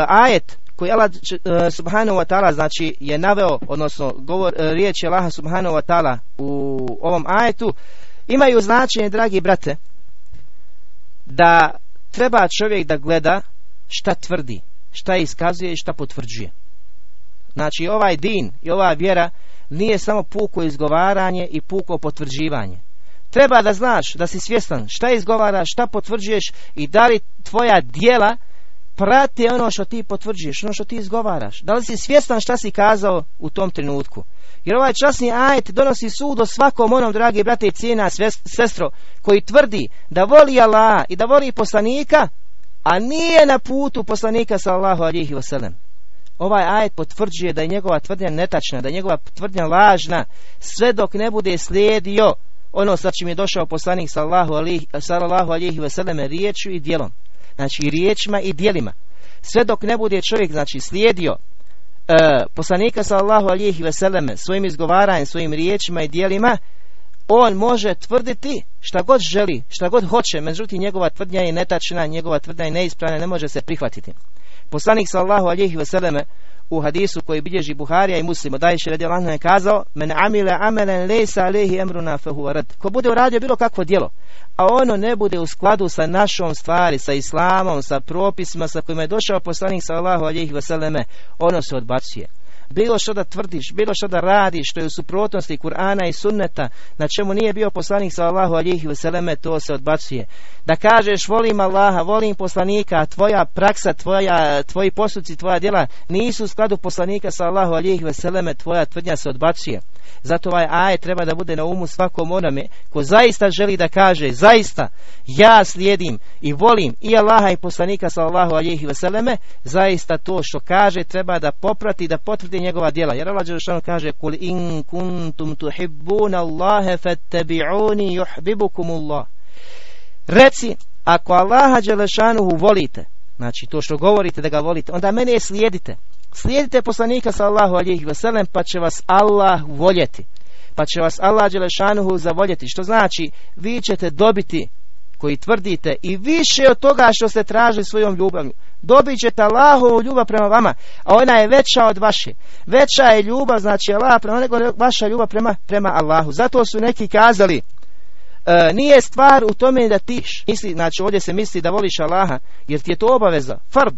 ajet koji Allah e, subhanahu wa ta'ala znači je naveo, odnosno govor, uh, riječ je Allah subhanahu wa ta'ala u ovom ajetu, imaju značenje, dragi brate, da treba čovjek da gleda šta tvrdi, šta iskazuje i šta potvrđuje. Znači ovaj din i ova vjera nije samo puko izgovaranje i puko potvrđivanje. Treba da znaš, da si svjestan šta izgovaraš, šta potvrđuješ i da li tvoja dijela prati ono što ti potvrđuješ, ono što ti izgovaraš. Da li si svjestan šta si kazao u tom trenutku? Jer ovaj časni ajet donosi sud o svakom onom, dragi brate i cijena sestro, koji tvrdi da voli Allah i da voli poslanika, a nije na putu poslanika sallahu alihi wasallam. Ovaj ajet potvrđuje da je njegova tvrdnja netačna, da je njegova tvrdnja lažna, sve dok ne bude slijedio ono sa čim je došao poslanik sallahu alihi, sallahu wasallam riječju i dijelom. Znači riječima i dijelima. Sve dok ne bude čovjek znači slijedio e, poslanika sallahu alihi veseleme svojim izgovaranjem, svojim riječima i dijelima on može tvrditi šta god želi, šta god hoće, međutim njegova tvrdnja je netačna, njegova tvrdnja je neispravna, ne može se prihvatiti. Poslanik sallahu alihi veseleme u hadisu koji bilježi Buharija i Muslimo, dajše radi kazao, men amile amelen lesa alehi emruna fehu Ko bude uradio bilo kakvo djelo, a ono ne bude u skladu sa našom stvari, sa islamom, sa propisima sa kojima je došao poslanik sallahu alihi vseleme, ono se odbacuje bilo što da tvrdiš, bilo što da radiš što je u suprotnosti Kur'ana i sunneta, na čemu nije bio poslanik sallahu alihi vseleme, to se odbacuje. Da kažeš volim Allaha, volim poslanika, a tvoja praksa, tvoja, tvoji postupci, tvoja djela nisu u skladu poslanika sallahu alihi vseleme, tvoja tvrdnja se odbacuje. Zato ovaj aj treba da bude na umu svakom onome ko zaista želi da kaže, zaista ja slijedim i volim i Allaha i poslanika sallahu alihi vseleme, zaista to što kaže treba da poprati, da potvrdi njegova djela. Jer Allah Đelešanu kaže, kul in kuntum tuhibbuna Allahe fattabi'uni yuhbibukumullah. Reci, ako Allaha Đelešanuhu volite, znači to što govorite da ga volite, onda mene slijedite. Slijedite poslanika sallahu alihi veselem pa će vas Allah voljeti. Pa će vas Allah Đelešanuhu zavoljeti. Što znači, vi ćete dobiti koji tvrdite i više od toga što ste tražili svojom ljubavlju. Dobit ćete Allahovu ljubav prema vama, a ona je veća od vaše. Veća je ljubav, znači Allah prema nego vaša ljubav prema, prema Allahu. Zato su neki kazali, e, nije stvar u tome da tiš. Misli, znači ovdje se misli da voliš Allaha, jer ti je to obaveza, fard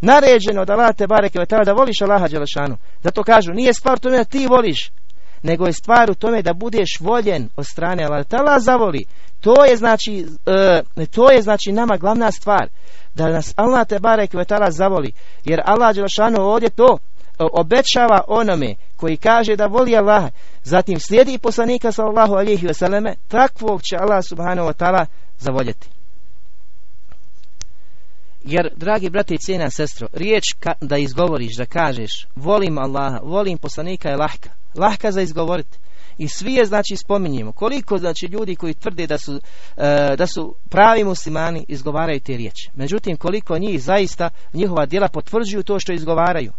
naređeno da Allah te bareke da voliš Allaha Đelešanu. Zato kažu, nije stvar tome da ti voliš, nego je stvar u tome da budeš voljen od strane Allah. Da Allah zavoli. To je znači, e, to je znači nama glavna stvar. Da nas Allah te bareke zavoli. Jer Allah Đelešanu ovdje to e, obećava onome koji kaže da voli Allah, zatim slijedi poslanika sallallahu alihi wasallam, takvog će Allah subhanahu wa ta'ala zavoljeti. Jer, dragi brate i cijena sestro, riječ da izgovoriš, da kažeš volim Allaha, volim poslanika je lahka. Lahka za izgovoriti. I svi je znači spominjemo. Koliko znači ljudi koji tvrde da su, e, da su pravi muslimani izgovaraju te riječi. Međutim, koliko njih zaista njihova djela potvrđuju to što izgovaraju.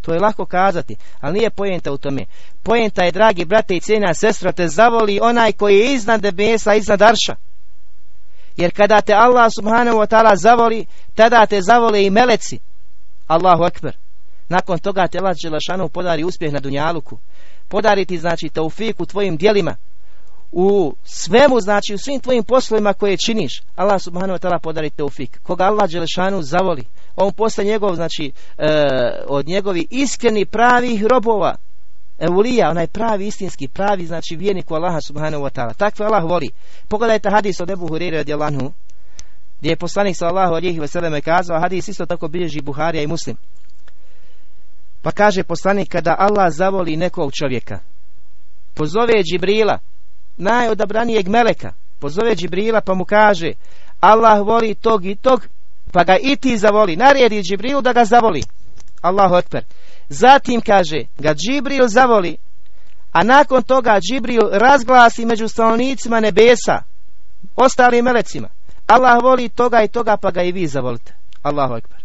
To je lako kazati, ali nije pojenta u tome. Pojenta je, dragi brate i cijena sestro, te zavoli onaj koji je iznad debesa, iznad arša. Jer kada te Allah subhanahu wa ta'ala zavoli, tada te zavole i meleci. Allahu ekber. Nakon toga te Allah Đelešanu podari uspjeh na Dunjaluku. Podari ti znači taufik u tvojim dijelima. U svemu, znači u svim tvojim poslovima koje činiš. Allah subhanahu wa ta'ala podari taufik. Koga Allah Đelešanu zavoli. On posle njegov, znači, e, od njegovi iskreni pravih robova Evulija, onaj pravi istinski, pravi znači vjernik u Allaha subhanahu wa ta'ala. Takve Allah voli. Pogledajte hadis od Ebu Hurire radijallahu gdje je poslanik sallahu alihi veseleme kazao, hadis isto tako bilježi Buharija i Muslim. Pa kaže poslanik kada Allah zavoli nekog čovjeka, pozove Džibrila, najodabranijeg meleka, pozove Džibrila pa mu kaže, Allah voli tog i tog, pa ga i ti zavoli. Naredi Džibrilu da ga zavoli. Allahu ekber. Zatim kaže, ga Džibril zavoli, a nakon toga Džibril razglasi među stanovnicima nebesa, ostalim melecima. Allah voli toga i toga, pa ga i vi zavolite. Allahu ekber.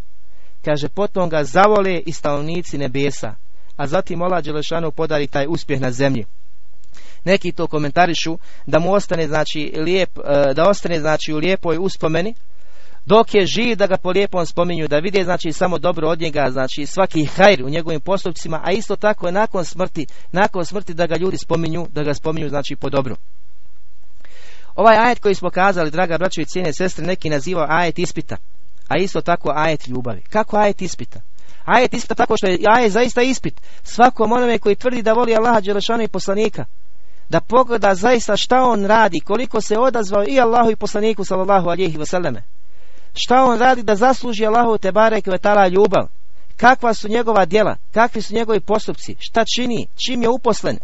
Kaže, potom ga zavole i stanovnici nebesa, a zatim Allah Đelešanu podari taj uspjeh na zemlji. Neki to komentarišu da mu ostane znači lijep, e, da ostane znači u lijepoj uspomeni, dok je živ da ga po lijepom spominju, da vide znači samo dobro od njega, znači svaki hajr u njegovim postupcima, a isto tako nakon smrti, nakon smrti da ga ljudi spominju, da ga spominju znači po dobru. Ovaj ajet koji smo kazali, draga braćo i cijene sestre, neki naziva ajet ispita, a isto tako ajet ljubavi. Kako ajet ispita? Ajet ispita tako što je ajet zaista ispit. Svakom onome koji tvrdi da voli Allaha Đelešanu i poslanika, da pogleda zaista šta on radi, koliko se odazvao i Allahu i poslaniku sallallahu alihi vseleme. Šta on radi da zasluži Allahu te barek vetala ljubav? Kakva su njegova djela? Kakvi su njegovi postupci? Šta čini? Čim je uposlen?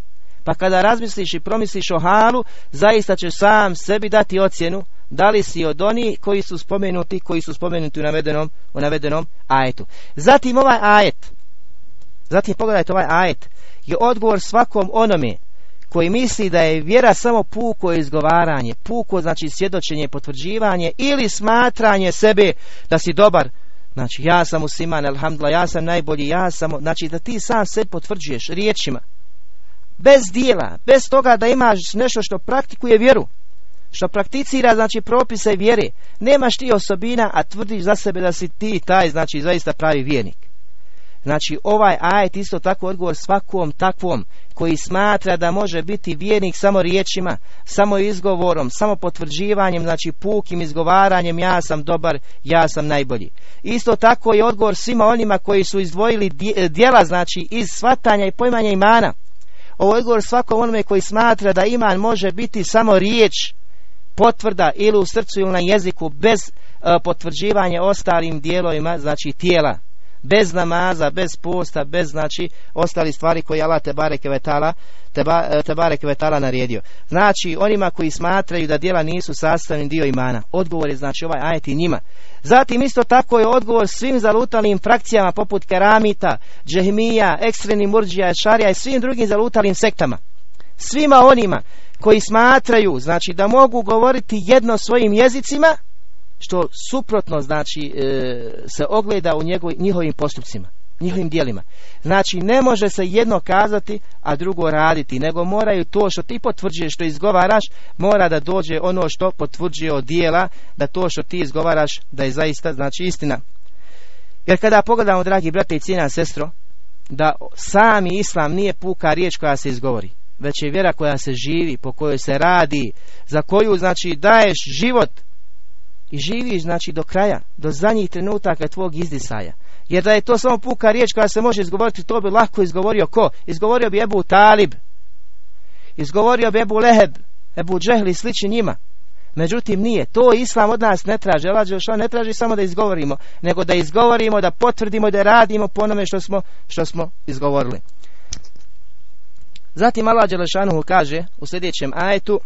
Pa kada razmisliš i promisliš o halu, zaista ćeš sam sebi dati ocjenu da li si od onih koji su spomenuti, koji su spomenuti u navedenom, u navedenom ajetu. Zatim ovaj ajet, zatim pogledajte ovaj ajet, je odgovor svakom onome koji misli da je vjera samo puko izgovaranje, puko znači svjedočenje, potvrđivanje ili smatranje sebe da si dobar, znači ja sam musliman, alhamdulillah, ja sam najbolji, ja sam, znači da ti sam se potvrđuješ riječima, bez dijela, bez toga da imaš nešto što praktikuje vjeru, što prakticira znači propise vjere, nemaš ti osobina, a tvrdiš za sebe da si ti taj, znači zaista pravi vjernik. Znači ovaj ajet isto tako odgovor svakom takvom koji smatra da može biti vjernik samo riječima, samo izgovorom, samo potvrđivanjem, znači pukim izgovaranjem ja sam dobar, ja sam najbolji. Isto tako je odgovor svima onima koji su izdvojili djela znači iz svatanja i pojmanja imana. Ovo je odgovor svakom onome koji smatra da iman može biti samo riječ, potvrda ili u srcu ili na jeziku bez e, potvrđivanja ostalim dijelovima, znači tijela bez namaza, bez posta, bez znači ostali stvari koje Allah te bareke vetala te, te bareke vetala naredio. Znači onima koji smatraju da djela nisu sastavni dio imana. Odgovor je znači ovaj ajet i njima. Zatim isto tako je odgovor svim zalutalim frakcijama poput keramita, džehmija, ekstremni murđija, šarija i svim drugim zalutalim sektama. Svima onima koji smatraju znači da mogu govoriti jedno svojim jezicima što suprotno znači e, se ogleda u njihovim postupcima njihovim dijelima. Znači ne može se jedno kazati, a drugo raditi, nego moraju to što ti potvrđuješ, što izgovaraš, mora da dođe ono što potvrđuje od dijela, da to što ti izgovaraš, da je zaista znači istina. Jer kada pogledamo, dragi brate i cijena sestro, da sami islam nije puka riječ koja se izgovori, već je vjera koja se živi, po kojoj se radi, za koju znači daješ život, i živiš znači do kraja, do zadnjih trenutaka tvog izdisaja. Jer da je to samo puka riječ koja se može izgovoriti, to bi lako izgovorio ko? Izgovorio bi Ebu Talib, izgovorio bi Ebu Leheb, Ebu Džehli i slični njima. Međutim nije, to Islam od nas ne traži, Allah što ne traži samo da izgovorimo, nego da izgovorimo, da potvrdimo da radimo po onome što smo, što smo izgovorili. Zatim Allah Đelešanuhu kaže u sljedećem ajetu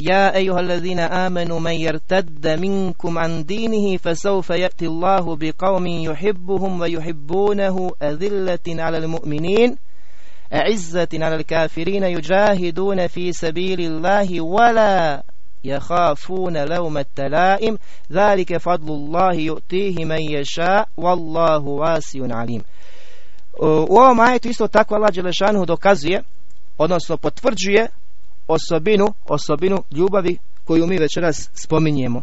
يا أيها الذين آمنوا من يرتد منكم عن دينه فسوف يأتي الله بقوم يحبهم ويحبونه أذلة على المؤمنين أعزة على الكافرين يجاهدون في سبيل الله ولا يخافون لوم التلائم. ذلك فضل الله يؤتيه من يشاء والله واسع عليم. U ovom ajetu isto tako Allah Đelešanu odnosno potvrđuje osobinu, osobinu ljubavi koju mi večeras spominjemo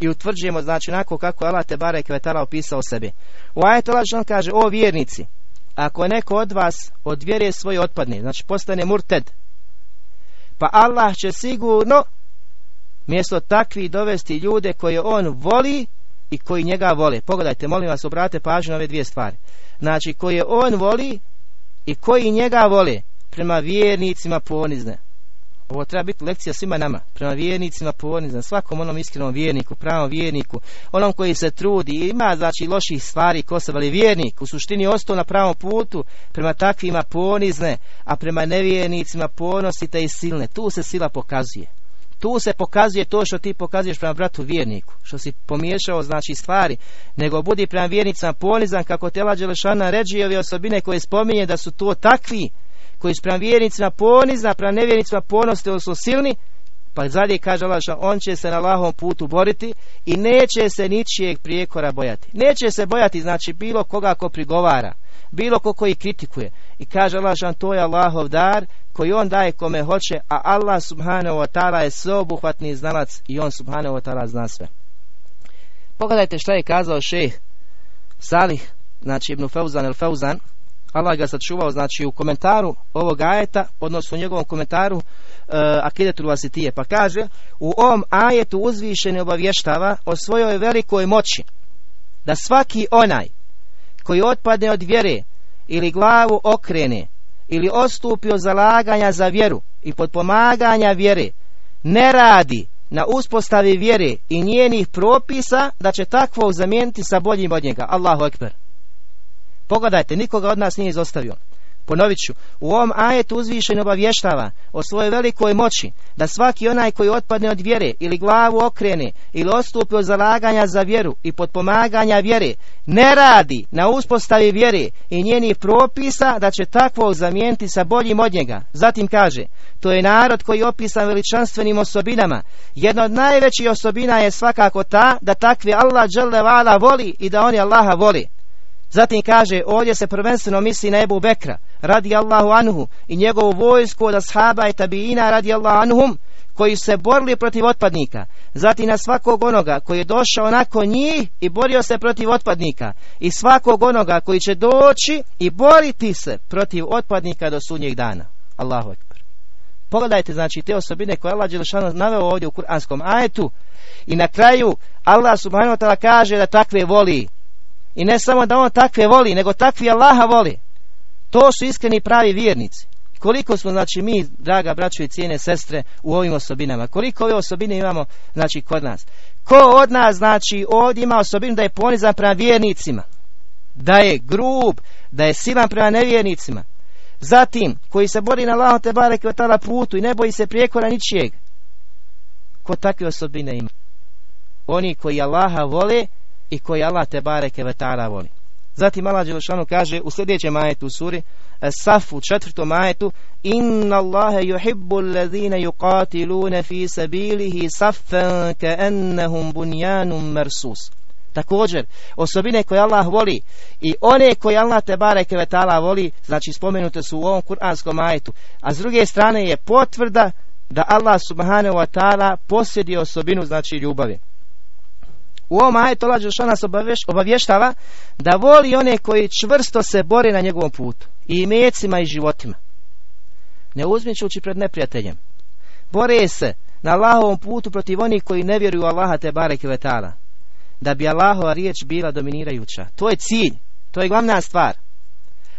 i utvrđujemo znači onako kako Allah te bare kvetala opisao sebi. U ajetu Allah kaže o vjernici ako neko od vas od vjere svoje otpadne znači postane murted pa Allah će sigurno mjesto takvih dovesti ljude koje on voli i koji njega vole. Pogledajte, molim vas, obrate pažnju na ove dvije stvari. Znači, koje on voli i koji njega vole prema vjernicima ponizne. Ovo treba biti lekcija svima nama, prema vjernicima, za svakom onom iskrenom vjerniku, pravom vjerniku, onom koji se trudi, ima znači loših stvari ko se, ali vjernik u suštini ostao na pravom putu, prema takvima ponizne, a prema nevjernicima ponosite i silne. Tu se sila pokazuje. Tu se pokazuje to što ti pokazuješ prema bratu vjerniku, što si pomiješao znači stvari, nego budi prema vjernicima ponizan kako tela Đelešana ređi ove osobine koje spominje da su to takvi koji su prema vjernicima ponizna, prema nevjernicima ponosti, su silni, pa zadnje kaže Allah on će se na lahom putu boriti i neće se ničijeg prijekora bojati. Neće se bojati znači bilo koga ko prigovara, bilo ko koji kritikuje. I kaže Allah to je Allahov dar koji on daje kome hoće, a Allah subhanahu wa ta'ala je sveobuhvatni znalac i on subhanahu wa ta'ala zna sve. Pogledajte šta je kazao šeh Salih, znači Ibn Fauzan el Fauzan, Allah ga sačuvao znači u komentaru ovog ajeta, odnosno u njegovom komentaru uh, Akidetul Vasitije, pa kaže u ovom ajetu uzvišeni obavještava o svojoj velikoj moći da svaki onaj koji otpadne od vjere ili glavu okrene ili ostupi od zalaganja za vjeru i podpomaganja vjere ne radi na uspostavi vjere i njenih propisa da će takvo zamijeniti sa boljim od njega. Allahu ekber. Pogledajte, nikoga od nas nije izostavio. Ponovit ću, u ovom ajetu uzvišen obavještava o svojoj velikoj moći da svaki onaj koji otpadne od vjere ili glavu okrene ili ostupi od zalaganja za vjeru i podpomaganja vjere ne radi na uspostavi vjere i njenih propisa da će takvo zamijeniti sa boljim od njega. Zatim kaže, to je narod koji je opisan veličanstvenim osobinama. Jedna od najvećih osobina je svakako ta da takvi Allah vala voli i da oni Allaha voli. Zatim kaže, ovdje se prvenstveno misli na Ebu Bekra, radi Allahu anhu, i njegovu vojsku od ashaba i tabiina radi Allahu anhum, koji se borili protiv otpadnika. Zatim na svakog onoga koji je došao nakon njih i borio se protiv otpadnika. I svakog onoga koji će doći i boriti se protiv otpadnika do sunnjeg dana. Allahu ekber. Pogledajte znači te osobine koje Allah Đelešanu naveo ovdje u kuranskom ajetu i na kraju Allah subhanahu wa ta'ala kaže da takve voli i ne samo da on takve voli, nego takvi Allaha voli. To su iskreni pravi vjernici. Koliko smo, znači, mi, draga braćo i cijene sestre, u ovim osobinama? Koliko ove osobine imamo, znači, kod nas? Ko od nas, znači, ovdje ima osobinu da je ponizan prema vjernicima? Da je grub, da je silan prema nevjernicima? Zatim, koji se bori na lahom te bare kvetala putu i ne boji se prijekora ničijeg? Ko takve osobine ima? Oni koji Allaha vole i koji Allah te bareke ve ta'ala voli. Zatim Allah Đelešanu kaže u sljedećem ajetu u suri Saf u četvrtom ajetu Inna Allahe yuhibbu allazina yuqatiluna fi sabilihi saffan ka ennehum bunjanum mersus. Također, osobine koje Allah voli i one koje Allah te bareke ve ta'ala voli, znači spomenute su u ovom kuranskom ajetu. A s druge strane je potvrda da Allah subhanahu wa ta'ala posjedi osobinu znači ljubavi. U ovom ajetu Allah nas obavještava da voli one koji čvrsto se bore na njegovom putu i imecima i životima. Ne uzmičući pred neprijateljem. Bore se na Allahovom putu protiv onih koji ne vjeruju Allaha te barek vetala. Da bi Allahova riječ bila dominirajuća. To je cilj. To je glavna stvar.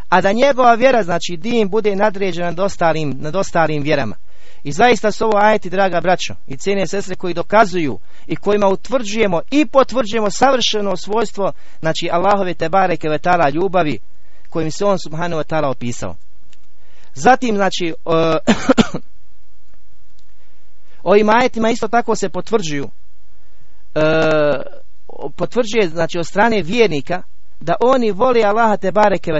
A da njegova vjera, znači din, bude nadređena nad ostalim, nad ostalim vjerama. I zaista su ovo ajeti, draga braćo, i cijene sestre koji dokazuju i kojima utvrđujemo i potvrđujemo savršeno svojstvo, znači Allahove tebare kevetala ljubavi, kojim se on subhanahu wa opisao. Zatim, znači, uh, ovim ajetima isto tako se potvrđuju, uh, potvrđuje, znači, od strane vjernika, da oni voli Allaha te bareke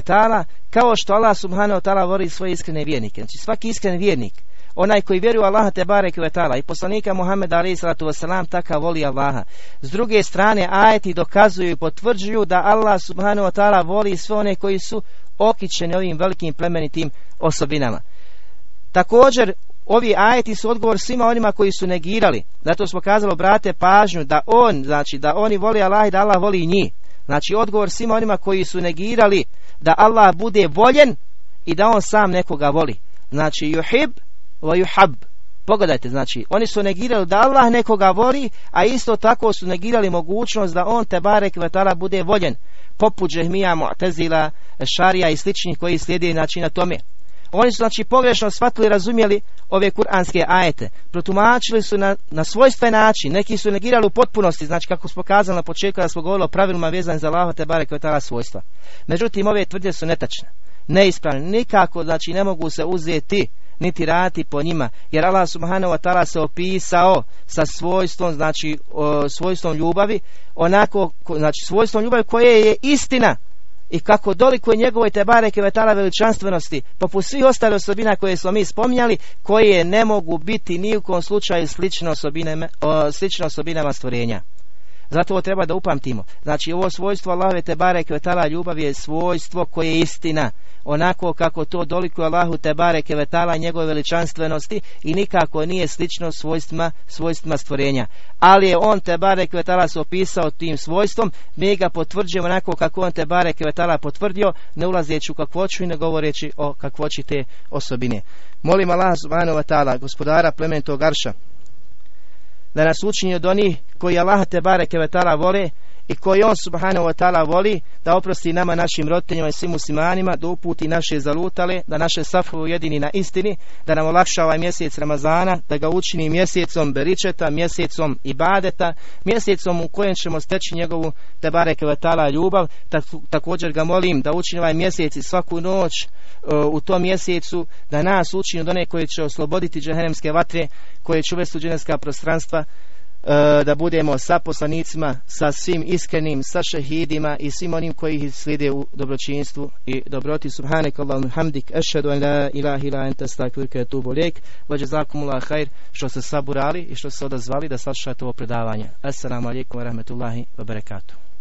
kao što Allah subhanahu wa ta'ala voli svoje iskrene vjernike. Znači svaki iskren vjernik onaj koji vjeruje Allaha te barek i poslanika Muhameda alejhi salatu vesselam taka voli Allaha. S druge strane ajeti dokazuju i potvrđuju da Allah subhanahu wa ta'ala voli sve one koji su okićeni ovim velikim plemenitim osobinama. Također ovi ajeti su odgovor svima onima koji su negirali. Zato smo kazali, brate, pažnju da on, znači da oni voli Allah i da Allah voli njih. Znači odgovor svima onima koji su negirali da Allah bude voljen i da on sam nekoga voli. Znači juhib hab Pogledajte, znači, oni su negirali da Allah nekoga voli, a isto tako su negirali mogućnost da on te barek vetala bude voljen, poput Žehmija, Mu'tezila, Šarija i sličnih koji slijedi znači, na tome. Oni su znači pogrešno shvatili i razumjeli ove kuranske ajete. Protumačili su na, na svojstven način. Neki su negirali u potpunosti, znači kako smo pokazali na početku da smo govorili o pravilima vezanim za Allah te barek vetala svojstva. Međutim, ove tvrdnje su netačne. Neispravne. Nikako, znači, ne mogu se uzeti niti raditi po njima. Jer Allah subhanahu wa ta'ala se opisao sa svojstvom znači svojstvom ljubavi onako znači svojstvom ljubavi koje je istina i kako doliko je njegovoj tebare kevetala veličanstvenosti poput svih ostalih osobina koje smo mi spominjali koje ne mogu biti ni u kom slučaju slične osobine, slične osobinama stvorenja Zato treba da upamtimo. Znači ovo svojstvo Allahove te barek vetala ljubav je svojstvo koje je istina. Onako kako to doliko Allahu te barek vetala njegove veličanstvenosti i nikako nije slično svojstvima, svojstvima stvorenja. Ali je on te barek vetala se opisao tim svojstvom, mi ga potvrđujemo onako kako on te barek vetala potvrdio, ne ulazeći u kakvoću i ne govoreći o kakvoći te osobine. Molim Allah subhanahu wa ta'ala, gospodara plemenitog arša, da nas učini od onih koji Allah te bareke vetala vole i koji on subhanahu wa ta'ala voli da oprosti nama našim roditeljima i svim muslimanima da uputi naše zalutale da naše safu ujedini na istini da nam olakša ovaj mjesec Ramazana da ga učini mjesecom beričeta mjesecom ibadeta mjesecom u kojem ćemo steći njegovu te bareke vetala ljubav. Također ga molim da učini ovaj mjesec i svaku noć u tom mjesecu da nas učini od one koji će osloboditi džehennemske vatre koje će uvesti u prostranstva e, da budemo sa poslanicima, sa svim iskrenim, sa šehidima i svim onim koji ih slijede u dobročinstvu i dobroti. Subhanak Allahum hamdik, ešhedu an la ilaha ila enta stakvirke tubu lijek, vađe zakumullah hajr, što ste saburali i što ste odazvali da saslušate ovo predavanje. Assalamu alaikum wa rahmetullahi wa barakatuh.